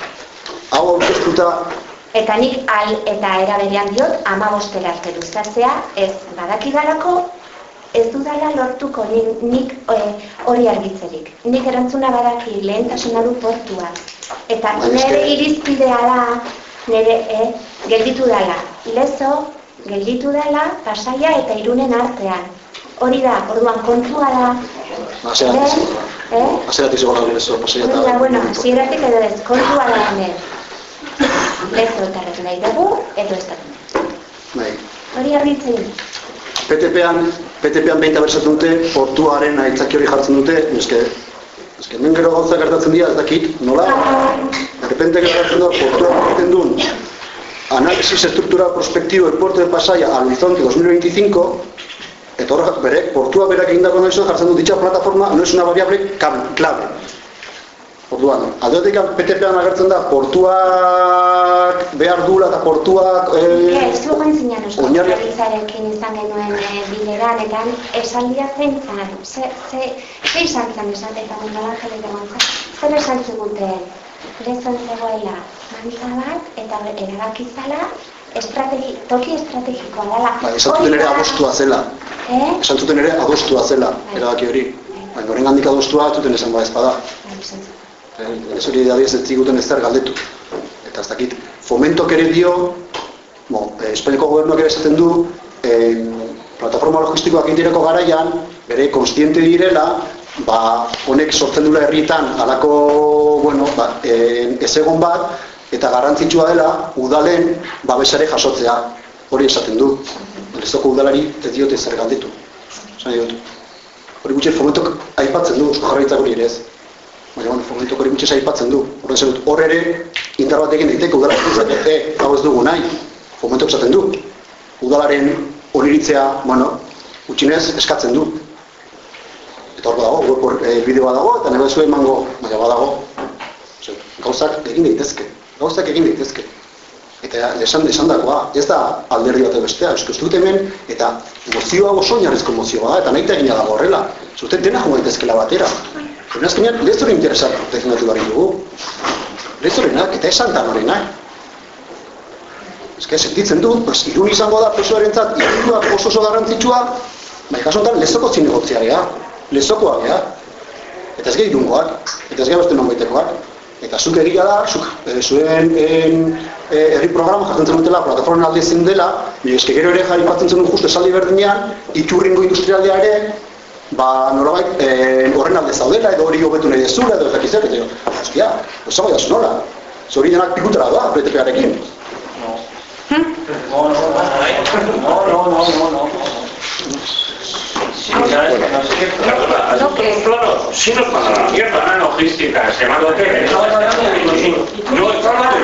hau aurkeztuta, Eta nik al eta era berean diot, ama bostera arte luzatzea, ez badakidalako, ez dudala lortuko nik, nik eh, hori argitzerik. Nik erantzuna badaki lehentasuna du portua. Eta nire irizpidea da, nire, eh, gelditu dela. Lezo, gelditu dela, pasaia eta irunen artean. Hori da, orduan kontua da, zigorra. eh? Haseratik zigorra gure zo, pasaia Hori da, eta... bueno, hasieratik edo ez, kontua da hemen. Lezo eta nahi dugu, edo ez da. Bai. Hori argitzen. PTP-an, PTP-an behin tabertzatzen dute, portuaren aitzaki hori jartzen dute, eske, eske hemen gero gauza gertatzen dira, ez dakit, nola? De repente gertatzen da, portua egiten duen, análisis estructural prospectivo del puerto de Pasaya al horizonte 2025, eta horrek berek, portua berak egindako analizioa jartzen du dicha plataforma no es una variable clave. Orduan, aldeotik PTP-an agertzen da, portuak behar dula eta portuak... Eh, Eh, zugen zinan eusko oinarri- jaurlaritzarekin izan genuen eh, bileran, eta han esaldia zein zan, ze, ze, ze izan zan esan, eta Miguel Ángel eta Gonzalo, zer esan ziguten, lezon zegoela mantza bat, eta erabaki zala, estrategi, toki estrategikoa dela. Bai, esan zuten ere adostua zela. Eh? Esan zuten ere adostua zela, erabaki hori. Baina horren gandik adostua ez zuten esan ba ez bada. Bai. Eh, Ez hori da ez ziguten ez galdetu. Eta ez dakit, fomentok ere dio, bo, eh, Espainiako gobernuak ere esaten du, eh, plataforma logistikoak indireko garaian, bere konstiente direla, ba, honek sortzen dula herrietan halako, bueno, ba, eh, ez egon bat, eta garrantzitsua dela, udalen babesare jasotzea. Hori esaten du. Lezoko udalari ez diote zer galdetu. Hori gutxi fomentok aipatzen du, eusko jarraitzak hori ere ez. Baina, bueno, fomentok hori gutxi aipatzen du. Horren dut, hor ere, indar bat egin daiteke udalak izateko, e, hau ez dugu nahi. Fomentok esaten du. Udalaren oniritzea, bueno, utxinez eskatzen du. Eta hor dago, web e, bideoa dago, eta nire zuen emango, baina badago, Ose, gauzak egin daitezke, gauzak egin daitezke. Eta esan esan dagoa, ez da alderdi bat bestea, eusko ez hemen, eta mozioa oso oinarrizko mozioa da, eta nahi egina dago horrela. Zuten dena joan daitezkela batera. Baina azkenean, lehzore interesak defendatu behar dugu. Lehzorenak eta esan da norenak. Ez que, sentitzen dut, pues, irun izango da presoaren zat, oso oso garrantzitsua, bai kaso honetan lezoko zinegotziea geha, lezokoa geha. Eta ez gehi irungoak, eta ez gehi beste nongoitekoak. Eta zuk egia da, zuk e, zuen en, e, herri programa jartzen zen dutela, plataformen alde zen dela, nire eske gero ere jarri batzen zen justu esaldi berdinean, iturringo industrialdea ere, ba, norabait, e, horren alde zaudela, edo hori hobetu nahi dezula, edo ezak izan, eta jo, hostia, osago da nola, zori denak pikutera da, BTP-arekin. No. No, no, no, no, no, no, no. No. Claro, si nos pasa la mierda, la logística, se lo que. No, está hablando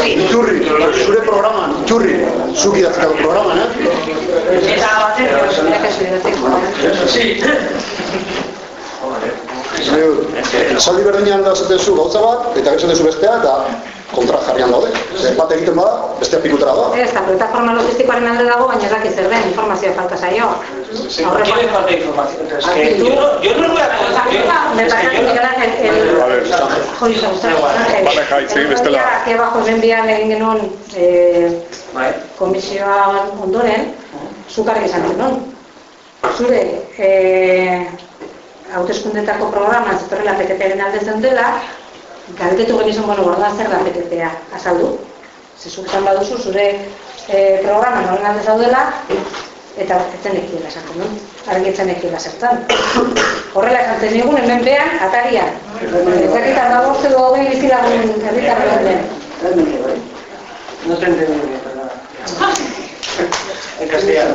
de Iturri. Iturri, zure programan, Iturri, zuk idatzikatu programan, eh? Eta batek, Sí. Esaldi berdinean da esaten zu gauza bat, eta esaten zu bestea, eta kontra jarrian daude. Zer bat egiten bada, bestea pikutera da. Ez da, plataforma logistikoaren alde dago, baina ez dakit zer den, informazioa falta zaio. ¿Qué le falta que yo, no- no voy a... Me parece que Miguel Ángel, el... A ver, Jolisa. Banak haitzi, El bestela. día que bajo enbian egin genuen eh, Bai. komisioa ondoren, zukarri izan genuen. Zure, eh, hauteskundetako programan zetorrela PTP-aren alde zeundela, galdetu genizun, bueno, borda zer da PTP-a, azaldu. Ze zuk esan baduzu, zure eh, programan horren alde zaudela, eta etzen ekiela esan genuen, argitzen ekiela zertan. Horrela esan zen egun, hemen behan, atarian. Ezakitan dago uste du hogei bizilagun herritarren den. No te entendí perdona. En castellano.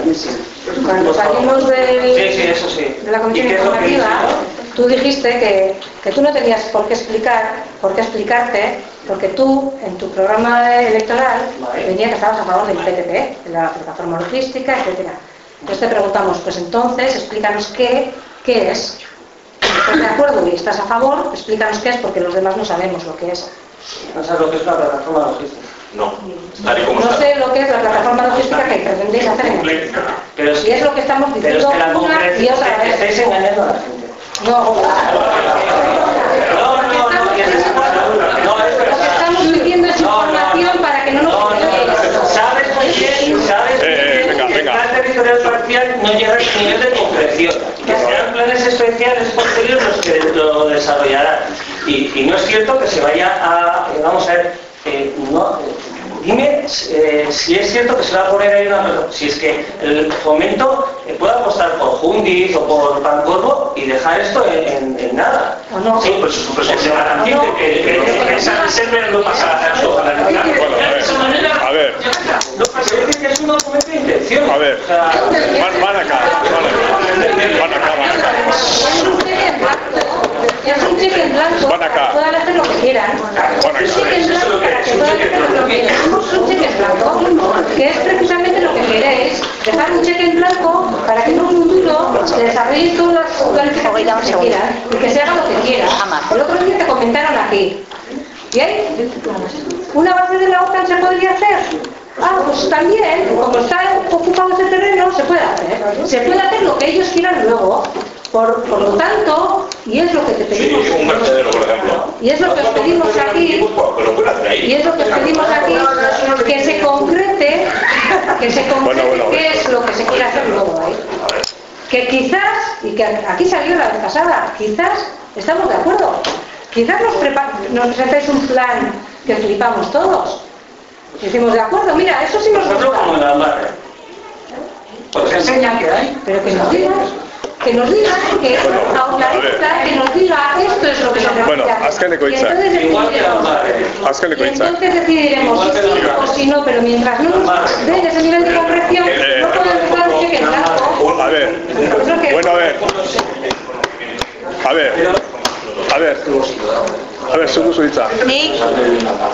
Cuando salimos del- Sí, sí, eso sí. de la comisión ¿Y qué es lo que informativa, tú dijiste que, que tú no tenías por qué explicar, por qué explicarte, porque tú en tu programa electoral Vale. venía que estabas a favor del PTP, de la plataforma logística, etcétera. Entonces te preguntamos, pues entonces explícanos qué, qué es. Si estás de acuerdo y estás a favor, explícanos qué es, porque los demás no sabemos lo que es. No sabes lo que es una plataforma logística. No, tal y como No está. sé lo que es la plataforma logística que pretendéis hacer en el Pero es Y es lo que estamos Pero es diciendo que la una y otra vez. estáis engañando a la gente. No. No, no, no. No, no, no. Estamos metiendo esa información para que no nos no, no. ¿Sabes por qué? ¿Sabes por eh, qué? El plan territorial parcial no llega al nivel de concreción. Que sean planes especiales posteriores los que lo desarrollarán. Y, no es cierto que se vaya a. Eh, vamos a ver. Eh, no dime eh, si es cierto que se va a poner ahí una si es que el fomento eh, puede apostar por Jundiz o por Pancorvo y dejar esto en, en- en nada. ¿O no? Sí, pues pues se garantice que que- que esa reserva no pasa a su Bueno, a ver, a ver, No, pero es decir que es un documento de intención. a ver, van acá, van acá, van acá. Es un cheque en blanco. Es un cheque en blanco Van para que puedan hacer lo que quieran. Un cheque en blanco para que puedan hacer lo que quieran. Es un cheque en blanco, que es precisamente lo que queréis. Dejar un cheque en blanco para que en un futuro se desarrollen todas las planificaciones que quieran y que se haga lo que quiera. El otro día te comentaron aquí. ¿Y ahí? ¿Una base de la OTAN se podría hacer? Ah, pues también, como está ocupado ese terreno, se puede hacer. Se puede hacer lo que ellos quieran luego. Por, por lo tanto, y es lo que te Sí, pedimos, un vertedero, por ejemplo. y es lo que os pedimos aquí, y es lo que os pedimos aquí, que se concrete, que se concrete Bueno, bueno, qué es lo que se quiere hacer luego ahí. Que quizás, y que aquí salió la vez pasada, quizás estamos de acuerdo, quizás nos, nos presentáis un plan que flipamos todos. Y decimos, de acuerdo, mira, eso sí nos Por ejemplo, como en gusta. la. Pues enseña que hay. Pero que nos digan, que nos digan, que Aurlarista, que nos diga esto es lo que se Bueno, azkeneko hitzak. que. Azkeneko hitzak. entonces decidiremos si sí o si no, pero mientras no nos den ese nivel de concreción, Eh, no podemos dar un cheque en blanco. A ver, Es lo que- bueno, a ver, a ver, a ver, A ber, zuk duzu hitza. Nik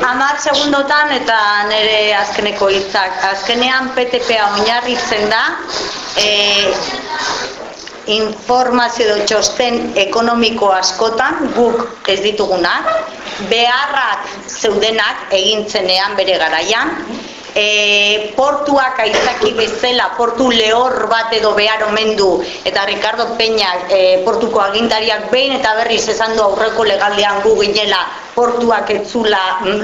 hamar segundotan eta nire azkeneko hitzak. Azkenean PTPA oinarritzen da, e, informazio edo txosten ekonomiko askotan guk ez ditugunak, beharrak zeudenak egintzenean bere garaian, e, portuak aitzaki bezala, portu lehor bat edo behar omen du, eta Ricardo Peña e, portuko agintariak behin eta berriz esan du aurreko legaldean gu ginela portuak etzula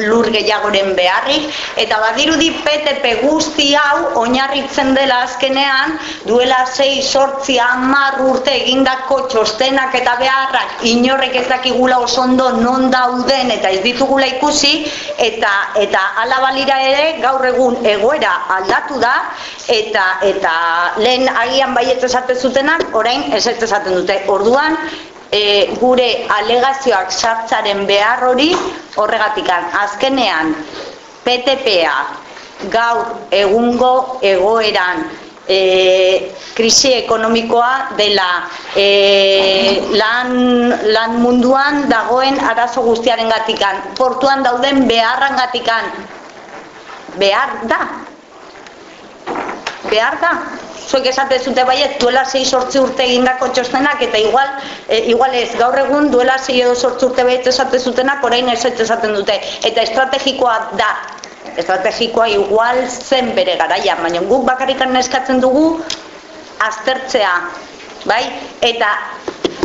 lur gehiagoren beharrik, eta badirudi PTP guzti hau oinarritzen dela azkenean, duela 6 sortzi hamar urte egindako txostenak eta beharrak inorrek ez dakigula oso ondo non dauden eta ez ditugula ikusi, eta eta hala balira ere gaur egun egoera aldatu da, eta eta lehen agian baiet esaten zutenak, orain ez esaten dute. Orduan, e, gure alegazioak sartzaren behar hori horregatikan. Azkenean, PTPA gaur egungo egoeran e, krisi ekonomikoa dela e, lan, lan munduan dagoen arazo guztiaren gatikan, portuan dauden beharran gatikan. Behar da. Behar da zuek esate zute baiet duela 6 sortzi urte egindako txostenak eta igual e, igual ez. Gaur egun duela 6 edo sortzi urte baiet esate zutenak orain ez esaten dute. Eta estrategikoa da. Estrategikoa igual zen bere garaia baina guk bakarrikan eskatzen dugu aztertzea bai? Eta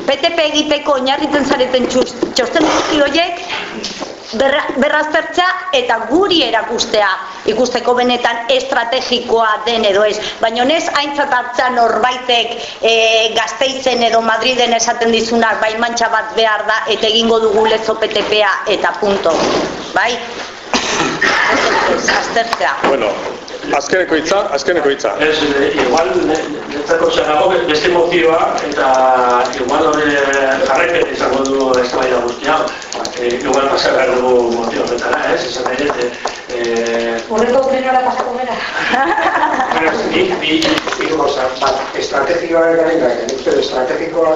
PTP egiteko oinarritzen zareten txosten guzti horiek berra, berraztertzea eta guri erakustea ikusteko benetan estrategikoa den edo ez. Baina ez haintzat hartza norbaitek e, gazteitzen edo Madriden esaten dizunak bai mantxa bat behar da eta egingo dugu lezo PTPA eta punto. Bai? aztertzea. Bueno, azkeneko hitza, azkeneko hitza. Ez, eh, igual, netzako zerago beste motioa, eta igual hori jarraipen izango du eztabaida guztia. Eh, igual pasa behar dugu motio horretara, ez? Esan nahi dut, eh... Horreko plenora pasako bera. Bi, bi, bi, goza, bat, estrategikoa garen da, nik uste estrategikoa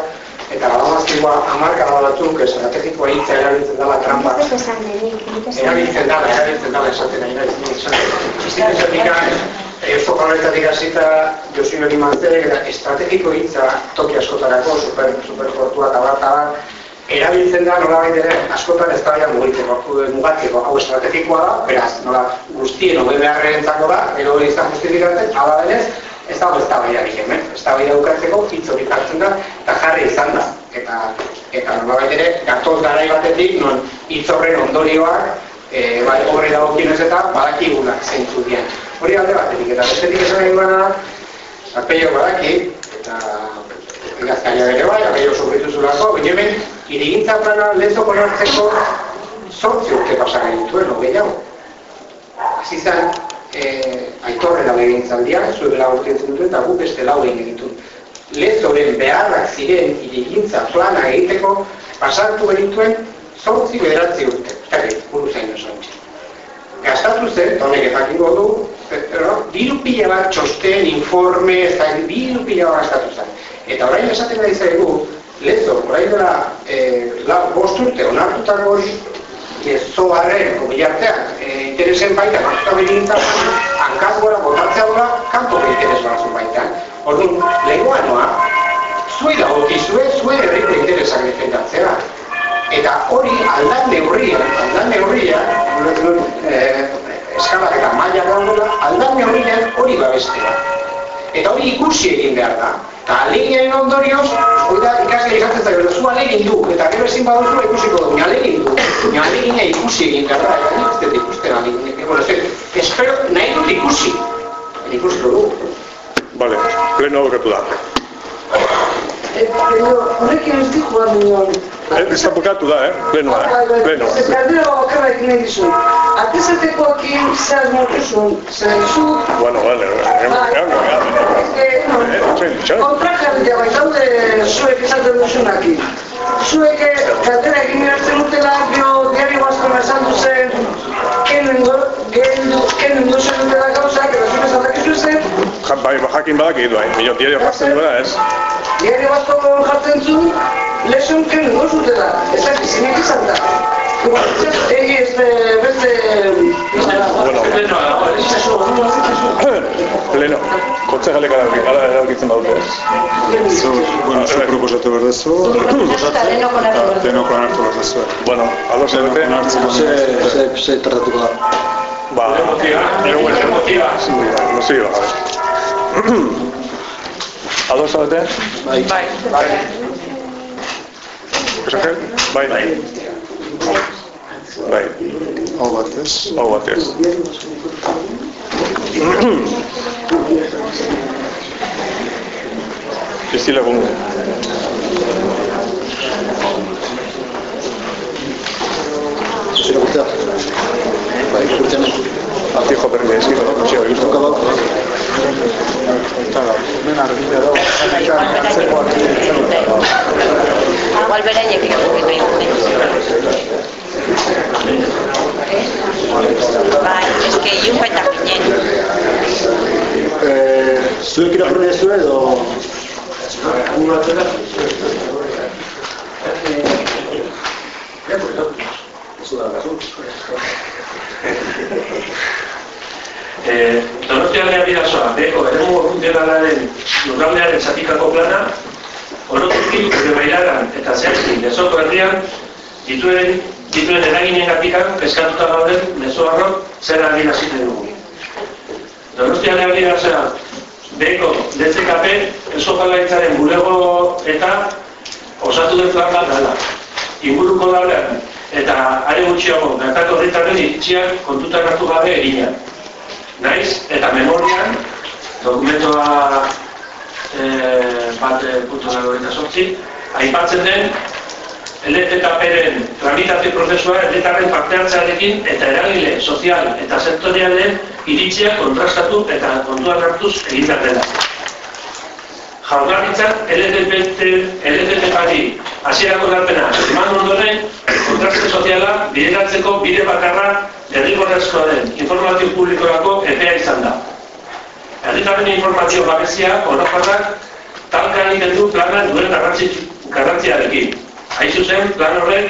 eta galamazkoa amarka da batzuk estrategikoa hitza erabiltzen dela trampa. Erabiltzen dela, erabiltzen dela esaten nahi nahi esan. Instituziotik Eusko Jaurlaritzatik hasita Josi Nori Mantzerek eta estrategiko hitza toki askotarako, super, superportua eta bat erabiltzen da nola ere askotan ez da mugitzeko, mugatzeko, hau estrategikoa da, beraz, nola guztien hobe beharren zako da, ero hori izan justifikatzen, ala denez, ez dago ez da baiarik hemen, ez da baia ukatzeko, hitz hori hartzen da, eta jarri izan da. Eta, eta nola ere, gatoz garai batetik, non hitz horren ondorioak, e, bai, horre dagokionez eta badakigunak zeintzu dian. Hori alde batetik, eta bestetik esan nahi duena, arpeio badaki, eta gazkaina bere bai, arpeio sufritu zulako, baina hemen, irigintza plana lezo konartzeko sortzi urte pasak dituen, no gehiago. Azizan, eh, aitorre lau egintzaldia, zuen lau urtetzen duten, eta guk beste lau egin egitun. Lezoren beharrak ziren irigintza plana egiteko, pasartu genituen zortzi bederatzi urte. Herri, buru zain oso Gastatu zen, honek ezakingo du, pero, diru pila bat txosten, informe, ez da, diru pila bat gastatu zen. Eta orain esaten nahi zaigu, lezo, orain dela, eh, lau bost urte, onartutako hori, zoaren, komilartean, e, interesen baita, marzuta behinta, hankaz gora, botatzea dura, kanpo interes batzun baita. Orduan, lehenkoa noa, zue da zue, zue herriko interesak defendatzea. Eta hori aldan neurria, aldan neurria, eh, eskalak eta maila gaudela, aldan neurria hori babestea. Eta hori ikusi egin behar da. Eta alegiaren ondorioz, hori da ikasle izatzen zailo, zu alegin du, eta gero ezin baduzu ikusiko du, alegin du. Ni alegina ikusi egin da, eta nik ez dut ikusten alegin. Espero, nahi dut ikusi. Ikusiko du. Vale, pleno aurretu da. Horrekin ez dik joan nion. Ez da bukatu da, eh? Plenoa, eh? Plenoa. Ez kaldera bakarra egin nahi dizu. Atezateko akin zer motuzun, zer zu... Bueno, vale, Kontra jarria bai daude zuek esaten duzunakin. Zuek kaldera egin hartzen dutela, gero diari guazkona esan duzen, kenen duzen dutela gauzak, eta zuek esatak izu zen. Bai, jakin badak egitu, eh? Milo, diario jartzen duela, ez? Diario basko jartzen zu, lesun kenen duzutela, ezak izinek izan da. Igual, ez, eh, beste... Pleno, kontzejalek ala erabakitzen badute. Zu, bueno, zu proposatu behar duzu. Eta denoko onartu behar duzu. Bueno, ados ze, ze tratatuko da. Ba, ez emotiva. Mozio, a ver. Ados edute? Bai. Bai. Bai. Esakel? Bai. Bai. Bai. Hau batez. Hau batez. Izi lagun. Zera guztia. Bai, guztian. Ati jo perri ezki, no? Mozio, gustu. Toka bau. Eta, hemen argia dago. Igual beraiek irakurri nahi dute. Bai, eske iun baita ginen. Eh, zuek irakurri ez edo... Eh, Donostialdea bidazoa, beko eremu funtzionalaren lurraldearen zatikako plana, orotuki gure bailaran eta zehazki lezoko herrian dituen, dituen eraginen gatikan peskatuta gauden lezoarrok zer adieraziten dugu. Donostialdea bidazoa, beko DCKP Eusko Jaurlaritzaren bulego eta osatu den plan bat dela. Inguruko daulean eta are gutxiago bertako herritarren iritziak kontutan hartu gabe egina. Naiz eta memorian dokumentoa eh, bat eh, puntu nagoetan sortzi, aipatzen den LTKP-ren tramitazio prozesua herritarren parte hartzearekin eta eragile sozial eta sektorialen iritzia kontrastatu eta kontuan hartuz egin dela. Jaurlaritzak LTP-ari hasierako darpena eman ondoren kontraste soziala bideratzeko bide bakarra derrigorrezkoa den informazio publikorako epea izan da. Herritarren informazio babezia orokorrak talka egiten du plana duen garrantzi- garrantziarekin. Hain zuzen, plan horrek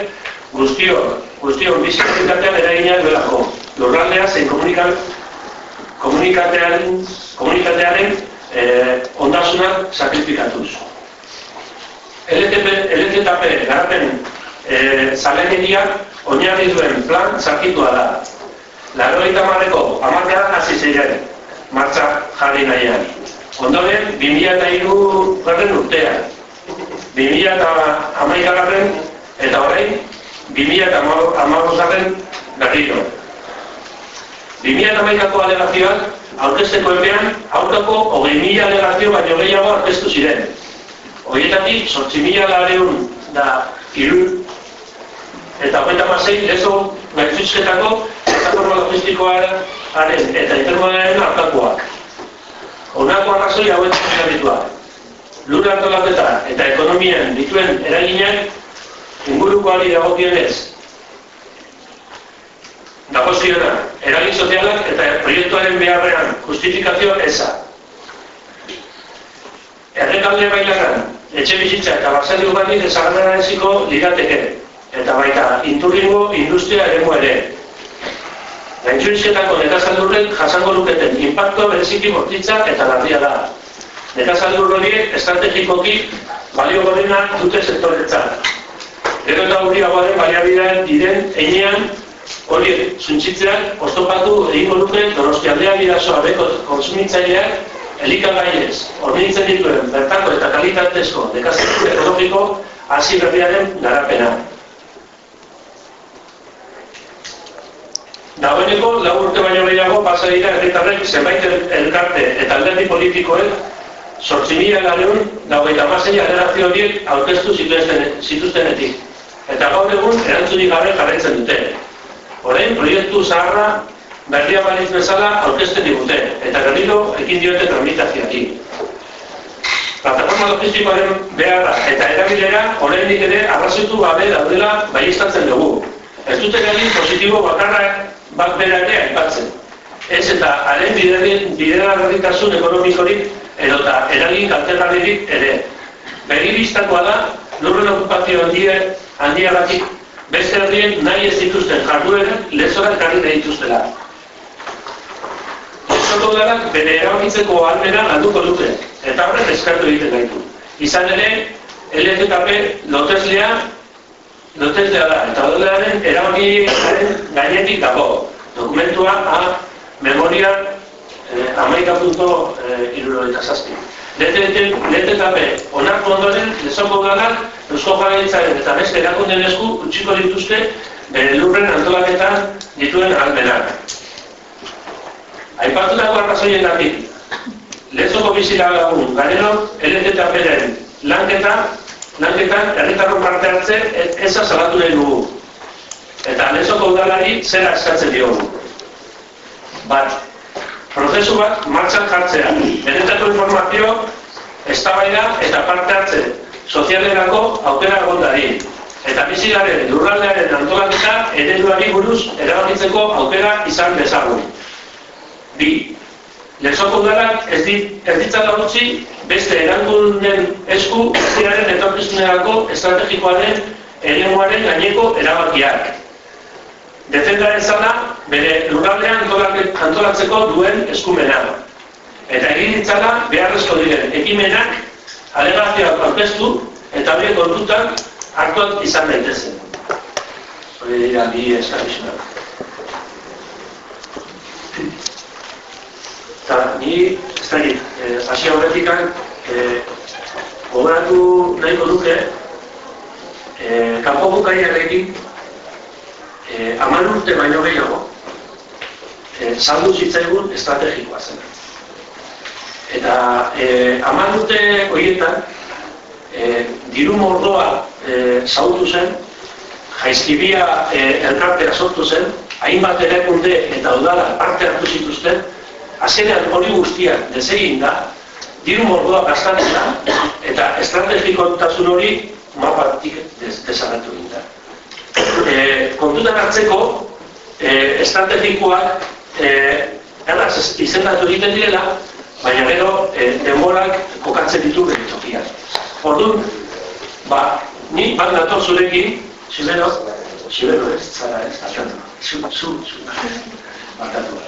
guztio, guztion bizitzatean eragina duelako. Lurraldea zein komunikatearen, komunikatearen eh, ondasunak sakrifikatuz. LTP, LTP garapen eh, zalenegiak oinarri duen plan zarkitua da. Laroita marreko amarka hasi ziren, martza jarri nahian. Ondoren, 2002 garren urtean, 2008 garren eta orain, 2008 garren berriro. 2008ko alegazioak aurkezteko epean, aurkako 20.000 alegazio baino gehiago aurkeztu ziren. Horietatik, 8.000 lareun da iru eta hogeita masei lezo gaituzketako plataforma logistikoaren eta intermodalen artakoak. Honako arrazoi hauetan zerrituak. Lur antolaketa eta ekonomian dituen eraginak ingurukoari dagokionez dagozkiona, eragin sozialak eta proiektuaren beharrean justifikazio eza. Errekalde bailaran, etxe bizitza eta barzari urbanik desagarrera eziko lirateke, eta baita inturringo industria eremu ere. Gaintzurizketako nekazaldurrek jasango luketen impacto bereziki bortitza eta larria da. Nekazaldur horiek estrategikoki balio gorena dute sektoretzat. Gero eta hurriagoaren baliabidean diren einean horiek suntzitzeak oztopatu egingo luke donostialdea bidazoa beko konsumitzaileak elikagaiez, hornitzen dituen bertako eta kalitatezko nekazaldur ekologiko hasi berriaren garapena. Dagoeneko, lau urte baino gehiago pasa dira herritarrek zenbait elkarte eta alderdi politikoek sortzi mila lareun daugaita masei aderazio horiek aurkeztu zituzten, zituztenetik. Eta gaur egun erantzunik gabe jarraitzen dute. Orain, proiektu zaharra berria balitz bezala aurkezten digute, eta berriro ekin diote tramitazioaki. Plataforma logistikoaren beharra eta erabilera oraindik ere arrazitu gabe daudela baiestatzen dugu. Ez dute egin positibo bakarrak bat bera ere aipatzen. Ez eta haren bideragarritasun ekonomikorik edota eragin kaltegarririk ere. Begi biztakoa da, lurren okupazio handia, handiagatik beste herrien nahi ez dituzten jarduerak lezora ekarri nahi dituztela. Lezoko udalak bere erabakitzeko almena galduko dute, eta horrek eskartu egiten gaitu. Izan ere, LFKP loteslea, loteslea da, eta udalaren erabakiaren gainetik dago. Dokumentua a memoria eh, amaika punto eh, irurogeita zazpi. LTTB onartu ondoren, lezoko udalak Eusko Jarraitzaren eta beste erakunden esku utxiko dituzte bere lurren antolaketan dituen almenak. Aipatu dago arrazoien dati, lezoko bizila lagun, gareno, LTTB-ren lanketa, lanketan herritarron parte hartze eza salatu nahi dugu. Eta lezoko udalari zera eskatzen diogu. Bat, prozesu bat martxan jartzea. Benetako informazio, eztabaida eta parte hartze sozialerako aukera egondari. Eta bizigaren lurraldearen antolaketa ereduari buruz erabakitzeko aukera izan dezagun. Bi, lezoko udalak ez, dit, ez ditzala utzi beste erangunen esku herriaren etorkizunerako estrategikoaren eremuaren gaineko erabakiak defendaren zana bere lurraldean antolatzeko duen eskumena. Eta egin ditzala beharrezko diren ekimenak alegazioak aurkeztu eta hori kontutan hartuak izan daitezen. Hori dira bi eskabizionak. Eta ni, ez da git, eh, hasi horretikan, eh, gogoratu nahiko duke, eh, kanpo bukaiarekin eh, aman urte baino gehiago, eh, saldu zitzaigun estrategikoa zen. Eta eh, aman urte horietan, eh, diru mordoa eh, sautu zen, jaizkibia eh, elkartea sortu zen, hainbat erakunde eta udala parte hartu zituzten, azerean hori guztiak desegin da, diru mordoa gastatzen eta estrategikotasun hori mapatik desagertu egin da e, kontutan hartzeko e, estrategikoak e, erraz izendatu egiten direla, baina gero e, denborak kokatzen ditu beritokiak. Orduan, ba, ni bat nator zurekin, xibero, xibero ez, zara ez, atxatu, zu, zu, zu, batatu.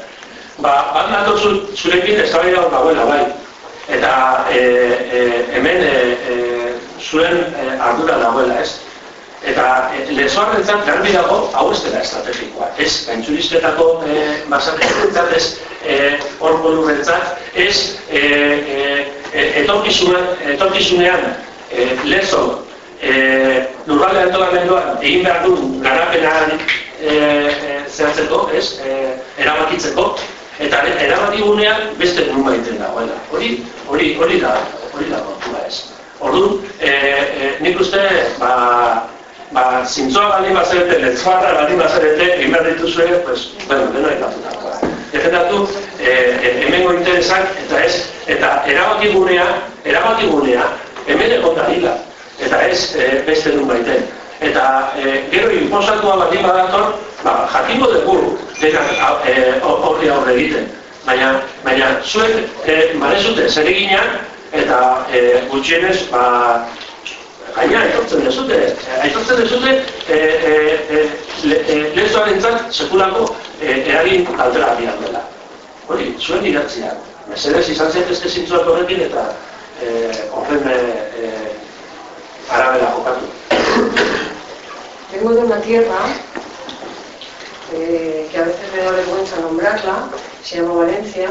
Ba, bat nator zurekin ez da dagoela, bai. Eta e, e, hemen e, e, zuen e, ardura dagoela, ez? Eta e, lezoarrentzat garbi dago hau ez dela estrategikoa. Ez gaintzuristetako e, basarrentzat, ez e, orko lurrentzat, ez e, e, etorkizunean e, lezo e, lurralde antolamenduan egin behar du garapenan e, e, zehatzeko, ez, e, erabakitzeko, eta erabakigunean beste nun baiten dagoela. Hori, hori, hori da, hori da kontua ez. Orduan, e, e, nik uste, ba, ba, zintzoa bali bazarete, letzfarra bali bazarete, egin behar pues, bueno, deno ekatuta. Defendatu, e, e, hemengo interesak, eta ez, eta erabakigunea, erabakigunea, hemen egon da eta ez e, beste duen baiten. Eta e, gero inposatua bali badator, ba, jakingo dugu, denak horri aurre egiten. Baina, baina zuek e, marezute zer eta e, gutxienez, ba, gaina etortzen dezute, etortzen dezute e, e, e, lezoaren zat sekulako e, eragin aldera bian dela. Hori, zuen idatzia. Mesedez izan zaitezke zintzuak horrekin eta e, horren e, arabela jokatu. Vengo de una tierra eh, que a veces me da vergüenza nombrarla, se llama Valencia,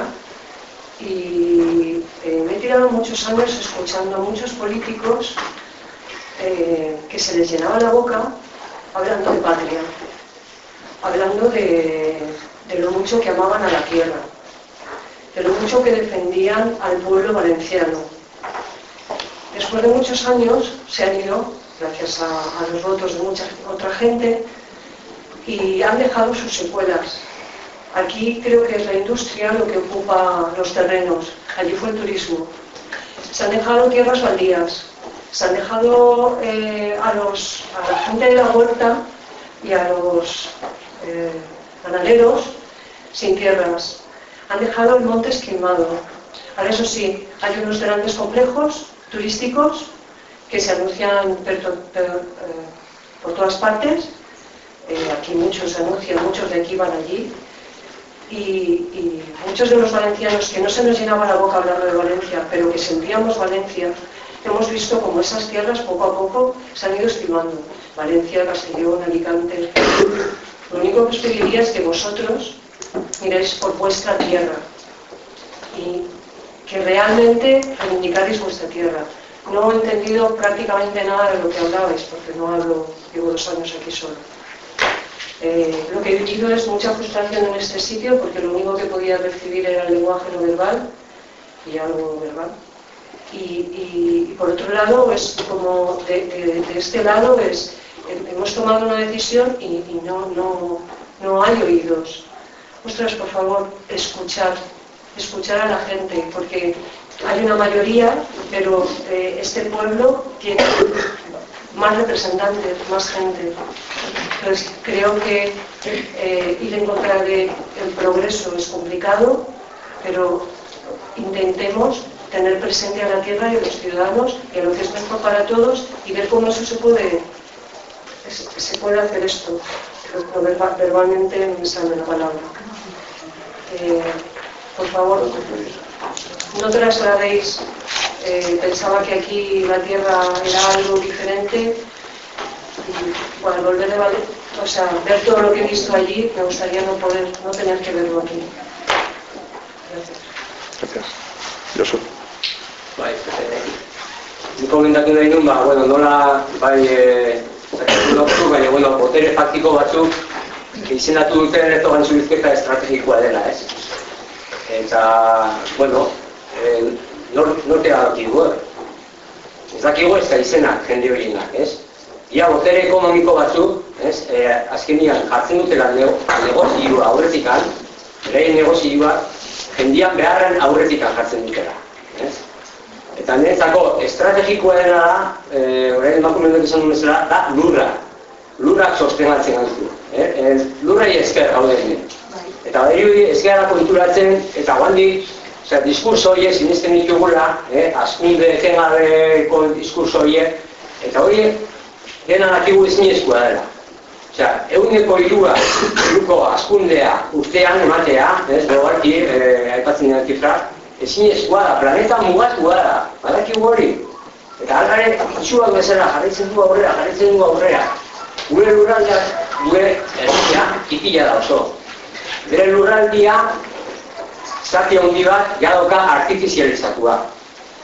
y eh, me he tirado muchos años escuchando a muchos políticos eh, que se les llenaba la boca hablando de patria, hablando de, lo mucho que amaban a la tierra, de lo mucho que defendían al pueblo valenciano. Después de muchos años se han ido, gracias a, a los votos de mucha otra gente, y han dejado sus secuelas. Aquí creo que es la industria lo que ocupa los terrenos, allí fue el turismo. Se han dejado tierras baldías, se han dejado eh, a, los, a la gente de la huerta y a los eh, ganaderos sin tierras. Han dejado el monte esquilmado. Ahora eso sí, hay unos grandes complejos turísticos que se anuncian eh, por todas partes aquí muchos anuncian, muchos de aquí van allí, y, y muchos de los valencianos que no se nos llenaba la boca hablando de Valencia, pero que sentíamos Valencia, hemos visto como esas tierras poco a poco se han ido estimando. Valencia, Castellón, Alicante. Lo único que os pediría es que vosotros miréis por vuestra tierra y que realmente reivindicaréis vuestra tierra. No he entendido prácticamente nada de lo que hablabais, porque no hablo, llevo dos años aquí solo. Eh, lo que he vivido es mucha frustración en este sitio, porque lo único que podía recibir era el lenguaje no verbal y algo verbal. Y, por otro lado, es como de, este lado es hemos tomado una decisión y, y no, no, no hay oídos. Ostras, por favor, escuchar, escuchar a la gente, porque hay una mayoría, pero eh, este pueblo tiene más representantes, más gente. Entonces, creo que eh, ir en contra del progreso es complicado, pero intentemos tener presente a la tierra y a los ciudadanos y a lo que es mejor para todos y ver cómo eso se puede, se puede hacer esto. Pero verba- verbalmente me sale la palabra. Eh, por favor, no trasladéis, eh, pensaba que aquí la tierra era algo diferente y bueno, volver de o sea, ver todo lo que he visto allí, me gustaría no poder, no tener que verlo aquí. Gracias. Gracias. Josu. Bai, eh, nik komentatu nahi nuen, ba, bueno, nola, bai, e, batzuk, baina, bueno, botere faktiko batzuk izendatu duten eto gantzulizketa estrategikoa dela, ez? Eta, bueno, e, nor, norte dakigu, eh? Ez dakigu ez da izenak jende horienak, ez? Ia botere ekonomiko batzuk, ez? E, azkenian jartzen dutela nego, negozioa aurretikan, beraien negozioa jendian beharren aurretikan jartzen dutela, ez? Eta niretzako estrategikoa dena da, e, orain emakumenduk esan duen bezala, da lurra. Lurrak sostengatzen gaitu. Eh? E, lurrai esker gaude hemen. Eta badirudi ezkera konturatzen, eta guandik, osea, diskurso horiek sinisten ditugula, eh? askunde etengabeko diskurso horiek, eta horiek dena dakigu ezinezkoa dela. Osea, eguneko irua, iruko askundea urtean ematea, ez, globalki, eh, aipatzen dira ezinezkoa da, planeta mugatua da, badakigu hori. Eta algare, itxuak bezala jarraitzen du aurrera, jarraitzen du aurrera. Gure lurraldeak, gure herria, txikila da oso. Bere lurraldia, zati handi bat, jadoka artifizializatua.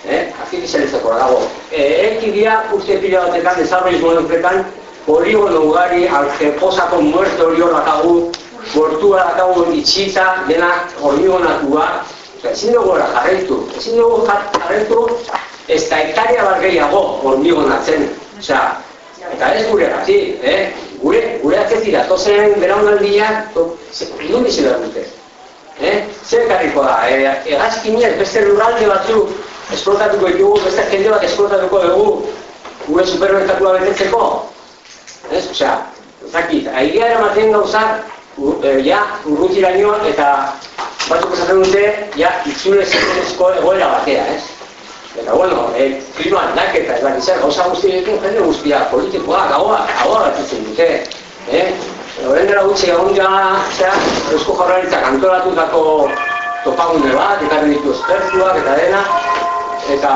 Eh? Artifizializatua dago. E, ekidia, uste pila batetan, desarrollismo dutetan, poligono ugari, aljeposako muerte hori hor dakagu, gortua dakagu itxita, dena hormigonatua, Ezin dugu hori jarraitu, ezin dugu jar- jarraitu ez da hektaria bat gehiago hormigonatzen. Osea, eta ez gure gati, eh? Gure, gure atzetik datozen beraunaldiak, to- ze- non bizi behar dute. Eh? Zer ekarriko da, e, egazkinez beste lurralde batzuk esplotatuko ditugu, beste jende bat esplotatuko dugu gure supermerkatua betetzeko. Ez, osea, ez dakit, aigia eramaten gauzak, ja, urrutiraino eta batzuk esaten dute, ja, itzule zenezko egoera batea, ez? Eta, bueno, e, klima aldaketa, ez dakit zer, gauza guztiekin jende guztia, politikoa, gaua, gaua batitzen dute, eh? Horren dela gutxi egon ja, zera, Eusko Jaurlaritzak antolatutako topagune bat, ekarri ditu espertuak eta dena, eta,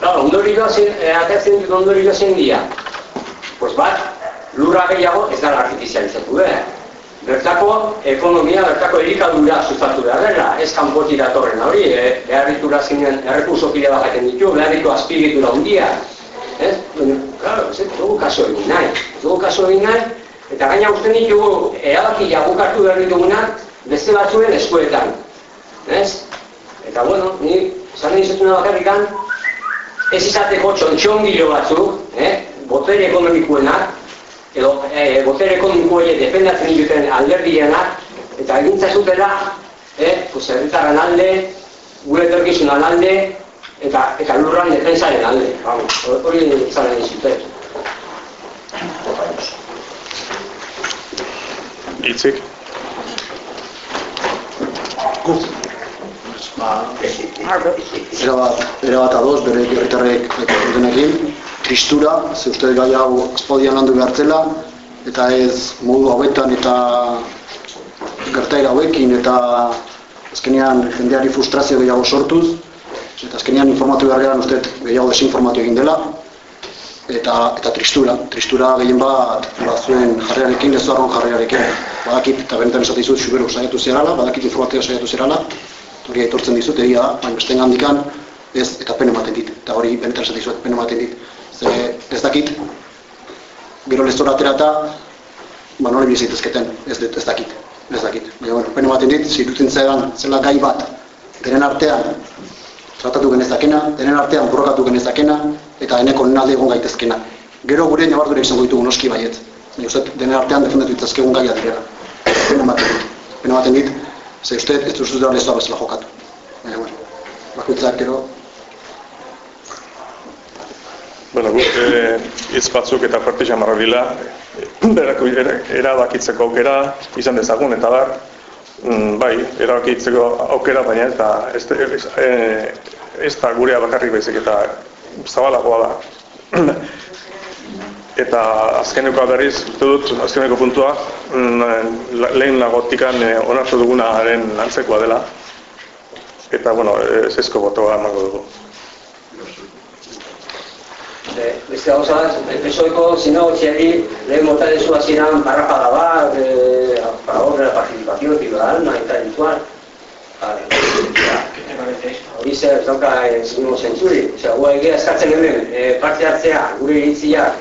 claro, ondorioa zein, e, atertzen ditut ondorioa zein dira. Pues bat, lurra gehiago ez dara artifizializatu behar. Bertako ekonomia, bertako elikadura sustatu behar dela, ez kanpotik datorren hori, eh? behar ditu lazinen errekurso pila bat ditu, behar ditu azpiritura hundia. Ez? Baina, claro, ez dugu kaso egin nahi, ez dugu kaso egin nahi, eta gaina usten ditugu erabaki jagukartu behar ditugunak beste batzuen eskuetan. Ez? Eta bueno, ni esan nahi izatuna bakarrikan, ez izateko txontxongilo batzuk, eh? botere ekonomikoenak, edo e, botere ekonomiko horiek defendatzen dituten alderdienak, eta egintza zutela, eh, pues, herritarren alde, gure etorkizunan alde, eta, eta lurran defensaren alde. Vamos, hori nahi zuten. Itzik. Era bat, era bat adoz, bere herritarrek dutenekin, tristura, ze uste gai hau espodian landu behartzela, eta ez modu hauetan eta gertaera hauekin eta azkenean jendeari frustrazio gehiago sortuz eta azkenean informatu beharrean uste gehiago desinformatu egin dela eta, eta tristura, tristura gehien bat zuen jarrearekin, ez arron jarrearekin badakit, eta benetan esate dizut, xuberu saiatu zerala, badakit informazioa saiatu zerala hori aitortzen dizut, egia da, baina beste ez, eta pena ematen dit, eta hori benetan esate dizut, pena ematen dit ze ez dakit, gero lezora aterata, ba nola bizitezketen, ez, dut, ez dakit ez dakit, baina bueno, pena ematen dit, zirutzen zelan, zela gai bat, denen artean tratatu genezakena, denen artean borrokatu genezakena, eta eneko nalde egon gaitezkena. Gero gure nabardure izango ditugu noski baiet. Baina uste, denen artean defendatu itzazkegun gaia direla. Pena ematen dit. Pena ematen dit, ze uste, ez dut zuzera lezoa bezala jokatu. Baina, bueno, bakutzak gero, Bueno, guk eh, hitz batzuk eta fuerte jamarra bila, erabakitzeko aukera izan dezagun, eta bar, mm, bai, erabakitzeko aukera, baina ez da, ez, eh, ez da gurea bakarrik baizik eta zabalagoa da. <clears throat> eta azkeneko berriz, uste dut, azkeneko puntua, mm, lehen lagotikan eh, onartu dugunaren antzekoa dela. Eta, bueno, ez ezko botoa emango dugu. Eh, beste gauza bat, PSOEko zinegotziari lehen mota dezu hasieran barrapada bat, eh, a favor de la participación ciudadana eta habitual. Vale. Hori zer, ez dauka eh, zinimo zentzuri. Osea, gu egia eskatzen hemen, eh, parte hartzea, gure iritziak,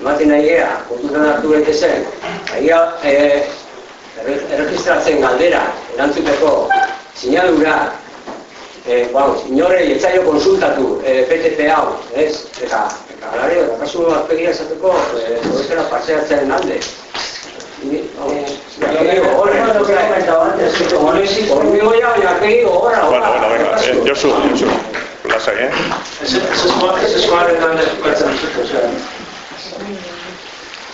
ematen nahi gea, kontutan hartu daitezen, egia erre- erregistratzen galdera, erantzuteko, sinadura, eh, vamos, inorei etzaio konsultatu eh, PTP hau, ez? Eta, eta galare, eta kasu azpegia esateko, eh, horretara paseatzearen alde. Eh, Bueno, bueno, venga, eh, Josu, Josu, lasai, eh? Ezeskoaren alde jokatzen dut, osea.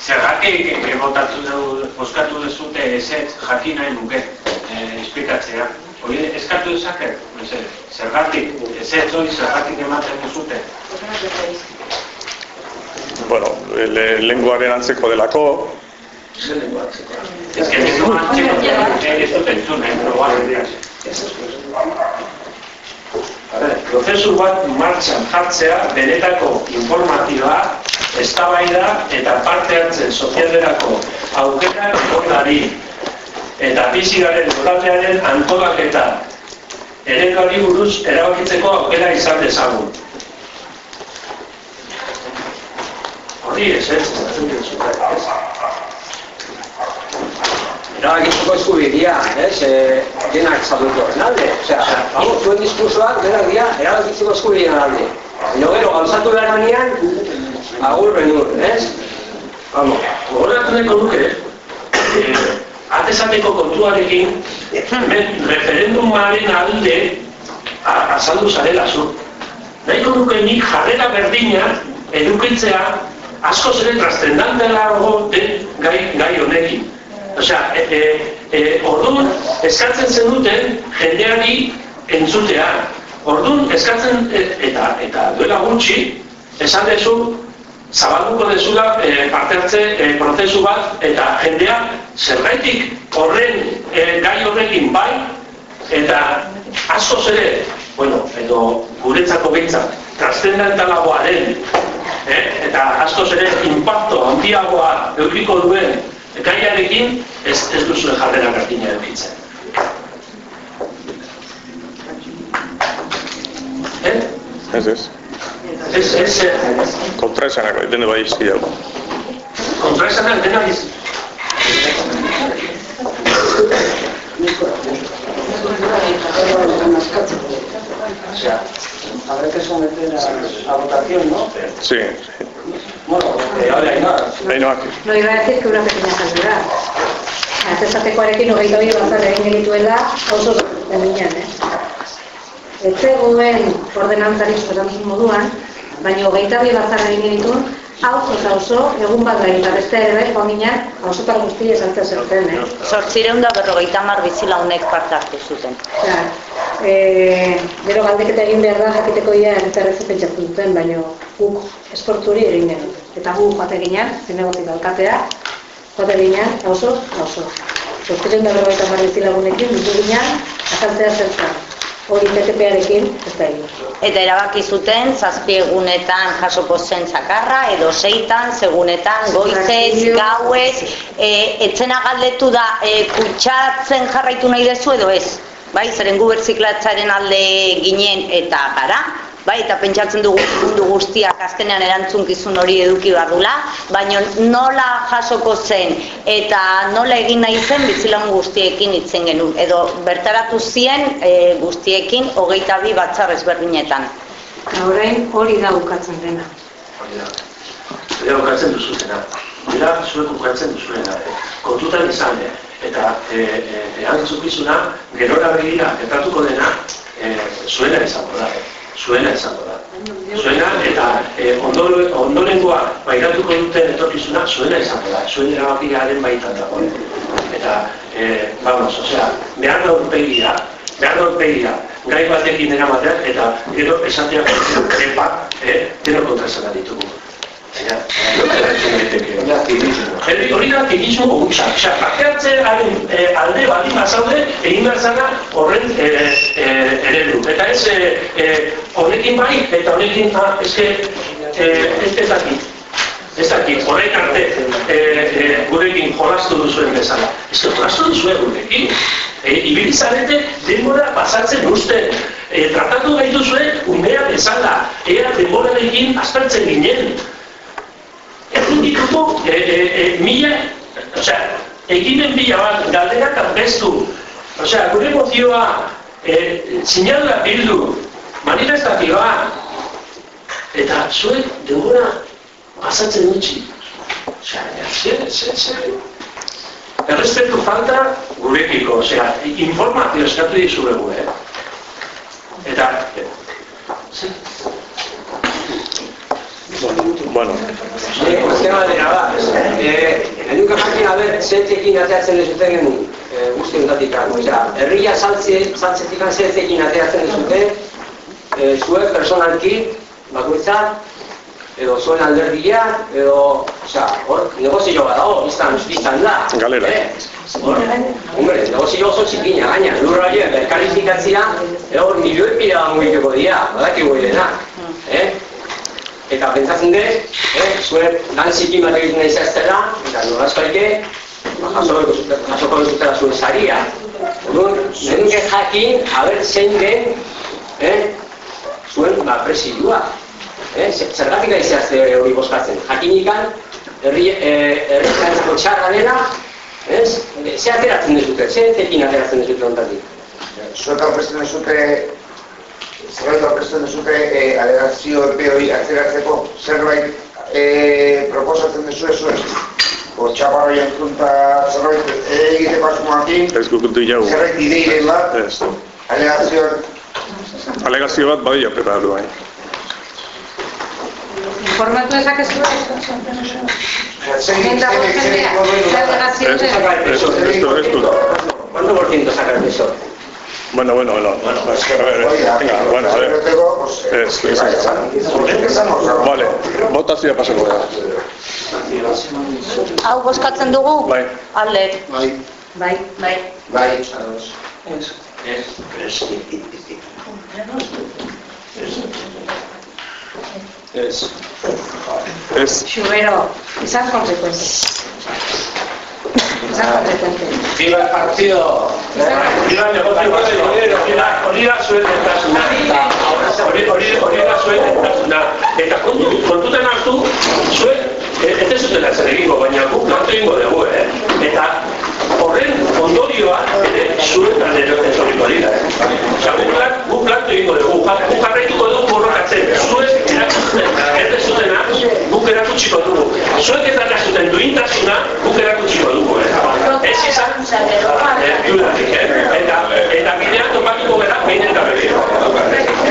Zergatik eh, botatu dugu, bozkatu dezute ezetz jakin nahi nuke, eh, esplikatzea. Hori eskatu dezaket, mesedez. zergatik, ezetz hori zergatik ematen duzute. Bueno, le, lenguaren antzeko delako, Zer lengua? Ez que lengua atzeko, eh, ez dut entzun, eh, proba. A ver, prozesu bat martxan jartzea benetako informatiba, eztabaida eta parte hartzen sozialerako aukerak ondari eta bizi garen lurraldearen antolaketa ereduari buruz erabakitzeko aukera izan dezagun. Hori ez, ez, ez, ez, Erabakitzeko eskubidea, ez? Eh, denak zaudeko horren alde. Osea, vamos, zuen diskursoak denak dira erabakitzeko eskubidean alde. Baina gero, gauzatu behar manean, agur benur, ez? Vamos. Nahiko nuke, eh, atesateko kontuarekin, hemen referendumaren alde azaldu zarela zu. Nahiko nuke nik jarrera berdina edukitzea asko zere trascendentalago den gai, gai honekin. Osea, e, e, e, orduan eskatzen zenuten jendeari entzutea. Orduan eskatzen e, eta eta duela gutxi esan dezu zabalduko dezula e, parte hartze e, prozesu bat eta jendea zergaitik horren e, gai horrekin bai eta askoz ere, bueno, edo guretzako behintzat, trascendentalagoa den eh, eta askoz ere impacto handiagoa edukiko duen gaiarekin ez, ez duzue jarrera berdina edukitzen. Eh? ez ez. Ez, ez, ez, dene bai izki dago. kontraesanak dena iz, sea, habrá que someter a, a votación, ¿no? Sí, sí. Bueno, eh, ahora hay nada. Ainoak, No iba a decir que una pequeña salvedad. Atesatekoarekin hogeita bi bazar egin genituela oso deminean, eh? Ez zegoen ordenantzarik erantzun moduan, baina hogeita bi bazar egin genituen, hau eta oso egun bat gain, eta beste ere bai, joan ginen, hausotan guzti esaltzen zerten, eh? Zortzireun da berrogeita mar bizilaunek parte hartu zuten. Osea, eh, gero galdeketa egin behar da jakiteko ia herritarrez pentsatzen duten, baina guk esportu hori egin genuen. Eta gu joate ginen, zinegotik alkatea, Jote ginean, oso, oso. Zortziren da berrogeita marri lagunekin, dutu ginean, azaltzea zertzen. Hori PTP-arekin, ez da. Eta erabaki zuten zazpi egunetan jasoko zen zakarra edo seitan, segunetan, goizez, gauez, e, etzena galdetu da e, kutsatzen jarraitu nahi dezu edo ez. Bai, zeren gu berziklatzaren alde ginen eta gara, bai, eta pentsatzen dugu mundu guztiak azkenean erantzunkizun hori eduki behar dula, baina nola jasoko zen eta nola egin nahi zen bizilagun guztiekin hitzen genuen, edo bertaratu zien e, guztiekin hogeita bi batzar ezberdinetan. Eta orain hori da ukatzen dena. Hori da. Hori ukatzen duzutena. Da, zuek ukatzen duzuena. Kontutan izan, eh? eta e, e, erantzukizuna, gerora begira, gertatuko dena, e, zuena izango da. Zuena izango da. Zuena eta e, ondolo, ondorengoa bairatuko duten etorkizuna zuena izango da. Zuen erabakiaren baitan dago. Eta, e, vamos, osea, behar da urpegia, behar da urpegia, gai batekin eramateak eta gero esatea epa, eh, deno kontra ditugu. Hori da aktivismo gutxa. Osa, parteatzearen e, alde bali mazaude egin behar horren e, e, eredu. Eta ez e, honekin bai, eta honekin ha, eske, e, ez dakit. Ez dakit, horrek arte e, gurekin jolastu duzuen bezala. Ez que jolastu duzuen gurekin. E, Ibilizarete denbora pasatzen uste. E, tratatu gaitu zuen umea bezala. Ea denborarekin aspertzen ginen e, mila, osea, egimen bila bat, galderak aurkeztu, osea, gure mozioa, e, sinadura bildu, manifestazioa, eta zuek degura pasatzen dutxi. Osea, zer, zer, zer. Errespetu falta gurekiko, osea, informazio eskatu dizuegu, eh? Eta, eh, zer, Bueno. Azken baldera da, eh, eduka jakin haber, zetzekin ateatzen dezuten eh, guzti ondatik Osea, herria saltzetik zetzekin ateatzen dezuten, eh, zuek personalki, bakoitza, edo zuen alderdia, edo, osea, hor, negozio bat dago, biztan, biztan da. Galera. Eh? Hor, hombre, negozio oso txikina, gaina, lurra hori, berkalifikatzia, edo milioi pila mugituko dira, badaki dena, eh? Eta pentsatzen dut, eh, zuen lan zikin bat egiten nahi zehaztela, eta nola eskaike, ba, jasoko dutela zuen zaria. Orduan, nenuke jakin, haber zein den, eh, zuen ba, presidua. Eh, zergatik nahi zehazte hori boskatzen. Jakin ikan, herri, eh, herri txarra dela, ez? Ze ateratzen dezute, ze tekin ateratzen dezute ondatik? Zuek aurkezten dezute zerbait aurkezten duzute e, alegazio epe hori atzeratzeko zerbait e, proposatzen duzu ez ez? O txaparro jantzunta zerbait egiteko asmoakin Ez gukutu jau Zerbait ideiren bat Ez Alegazio Alegazio bat bai apeta du bai Informatu ezak ez du Zein da ¿Cuánto por ciento sacas de eso? Bueno, bueno, bueno. Bueno, a ver, venga, bueno, a ver. Es, es, Vale, botazioa pasako da. Hau bozkatzen dugu? Bai. Alde. Bai. Bai. Bai. Bai. Ez, ez, Ez. Ez. Xubero, izan konsecuente. Viva el partido. Viva el negocio batero. Hori da zuen entasuna. Hori da zuen entasuna. Eta kontu, kontutan hartu, zuen, ez ez zuten zer egingo, baina guk lantu egingo dugu, eh? Eta horren ondorioa ere zuen aldero etorriko dira, eh? Osa, guk, lantu egingo dugu, guk jarraituko dugu borrokatzen, zuen erakutsen, ez zutena, guk erakutsiko dugu. Zuek ez dakazuten duintasuna, guk erakutsiko dugu, eh? Ez izan, eh, dudarik, eh? Eta, eta bidean topatuko gara, behin eta berriro.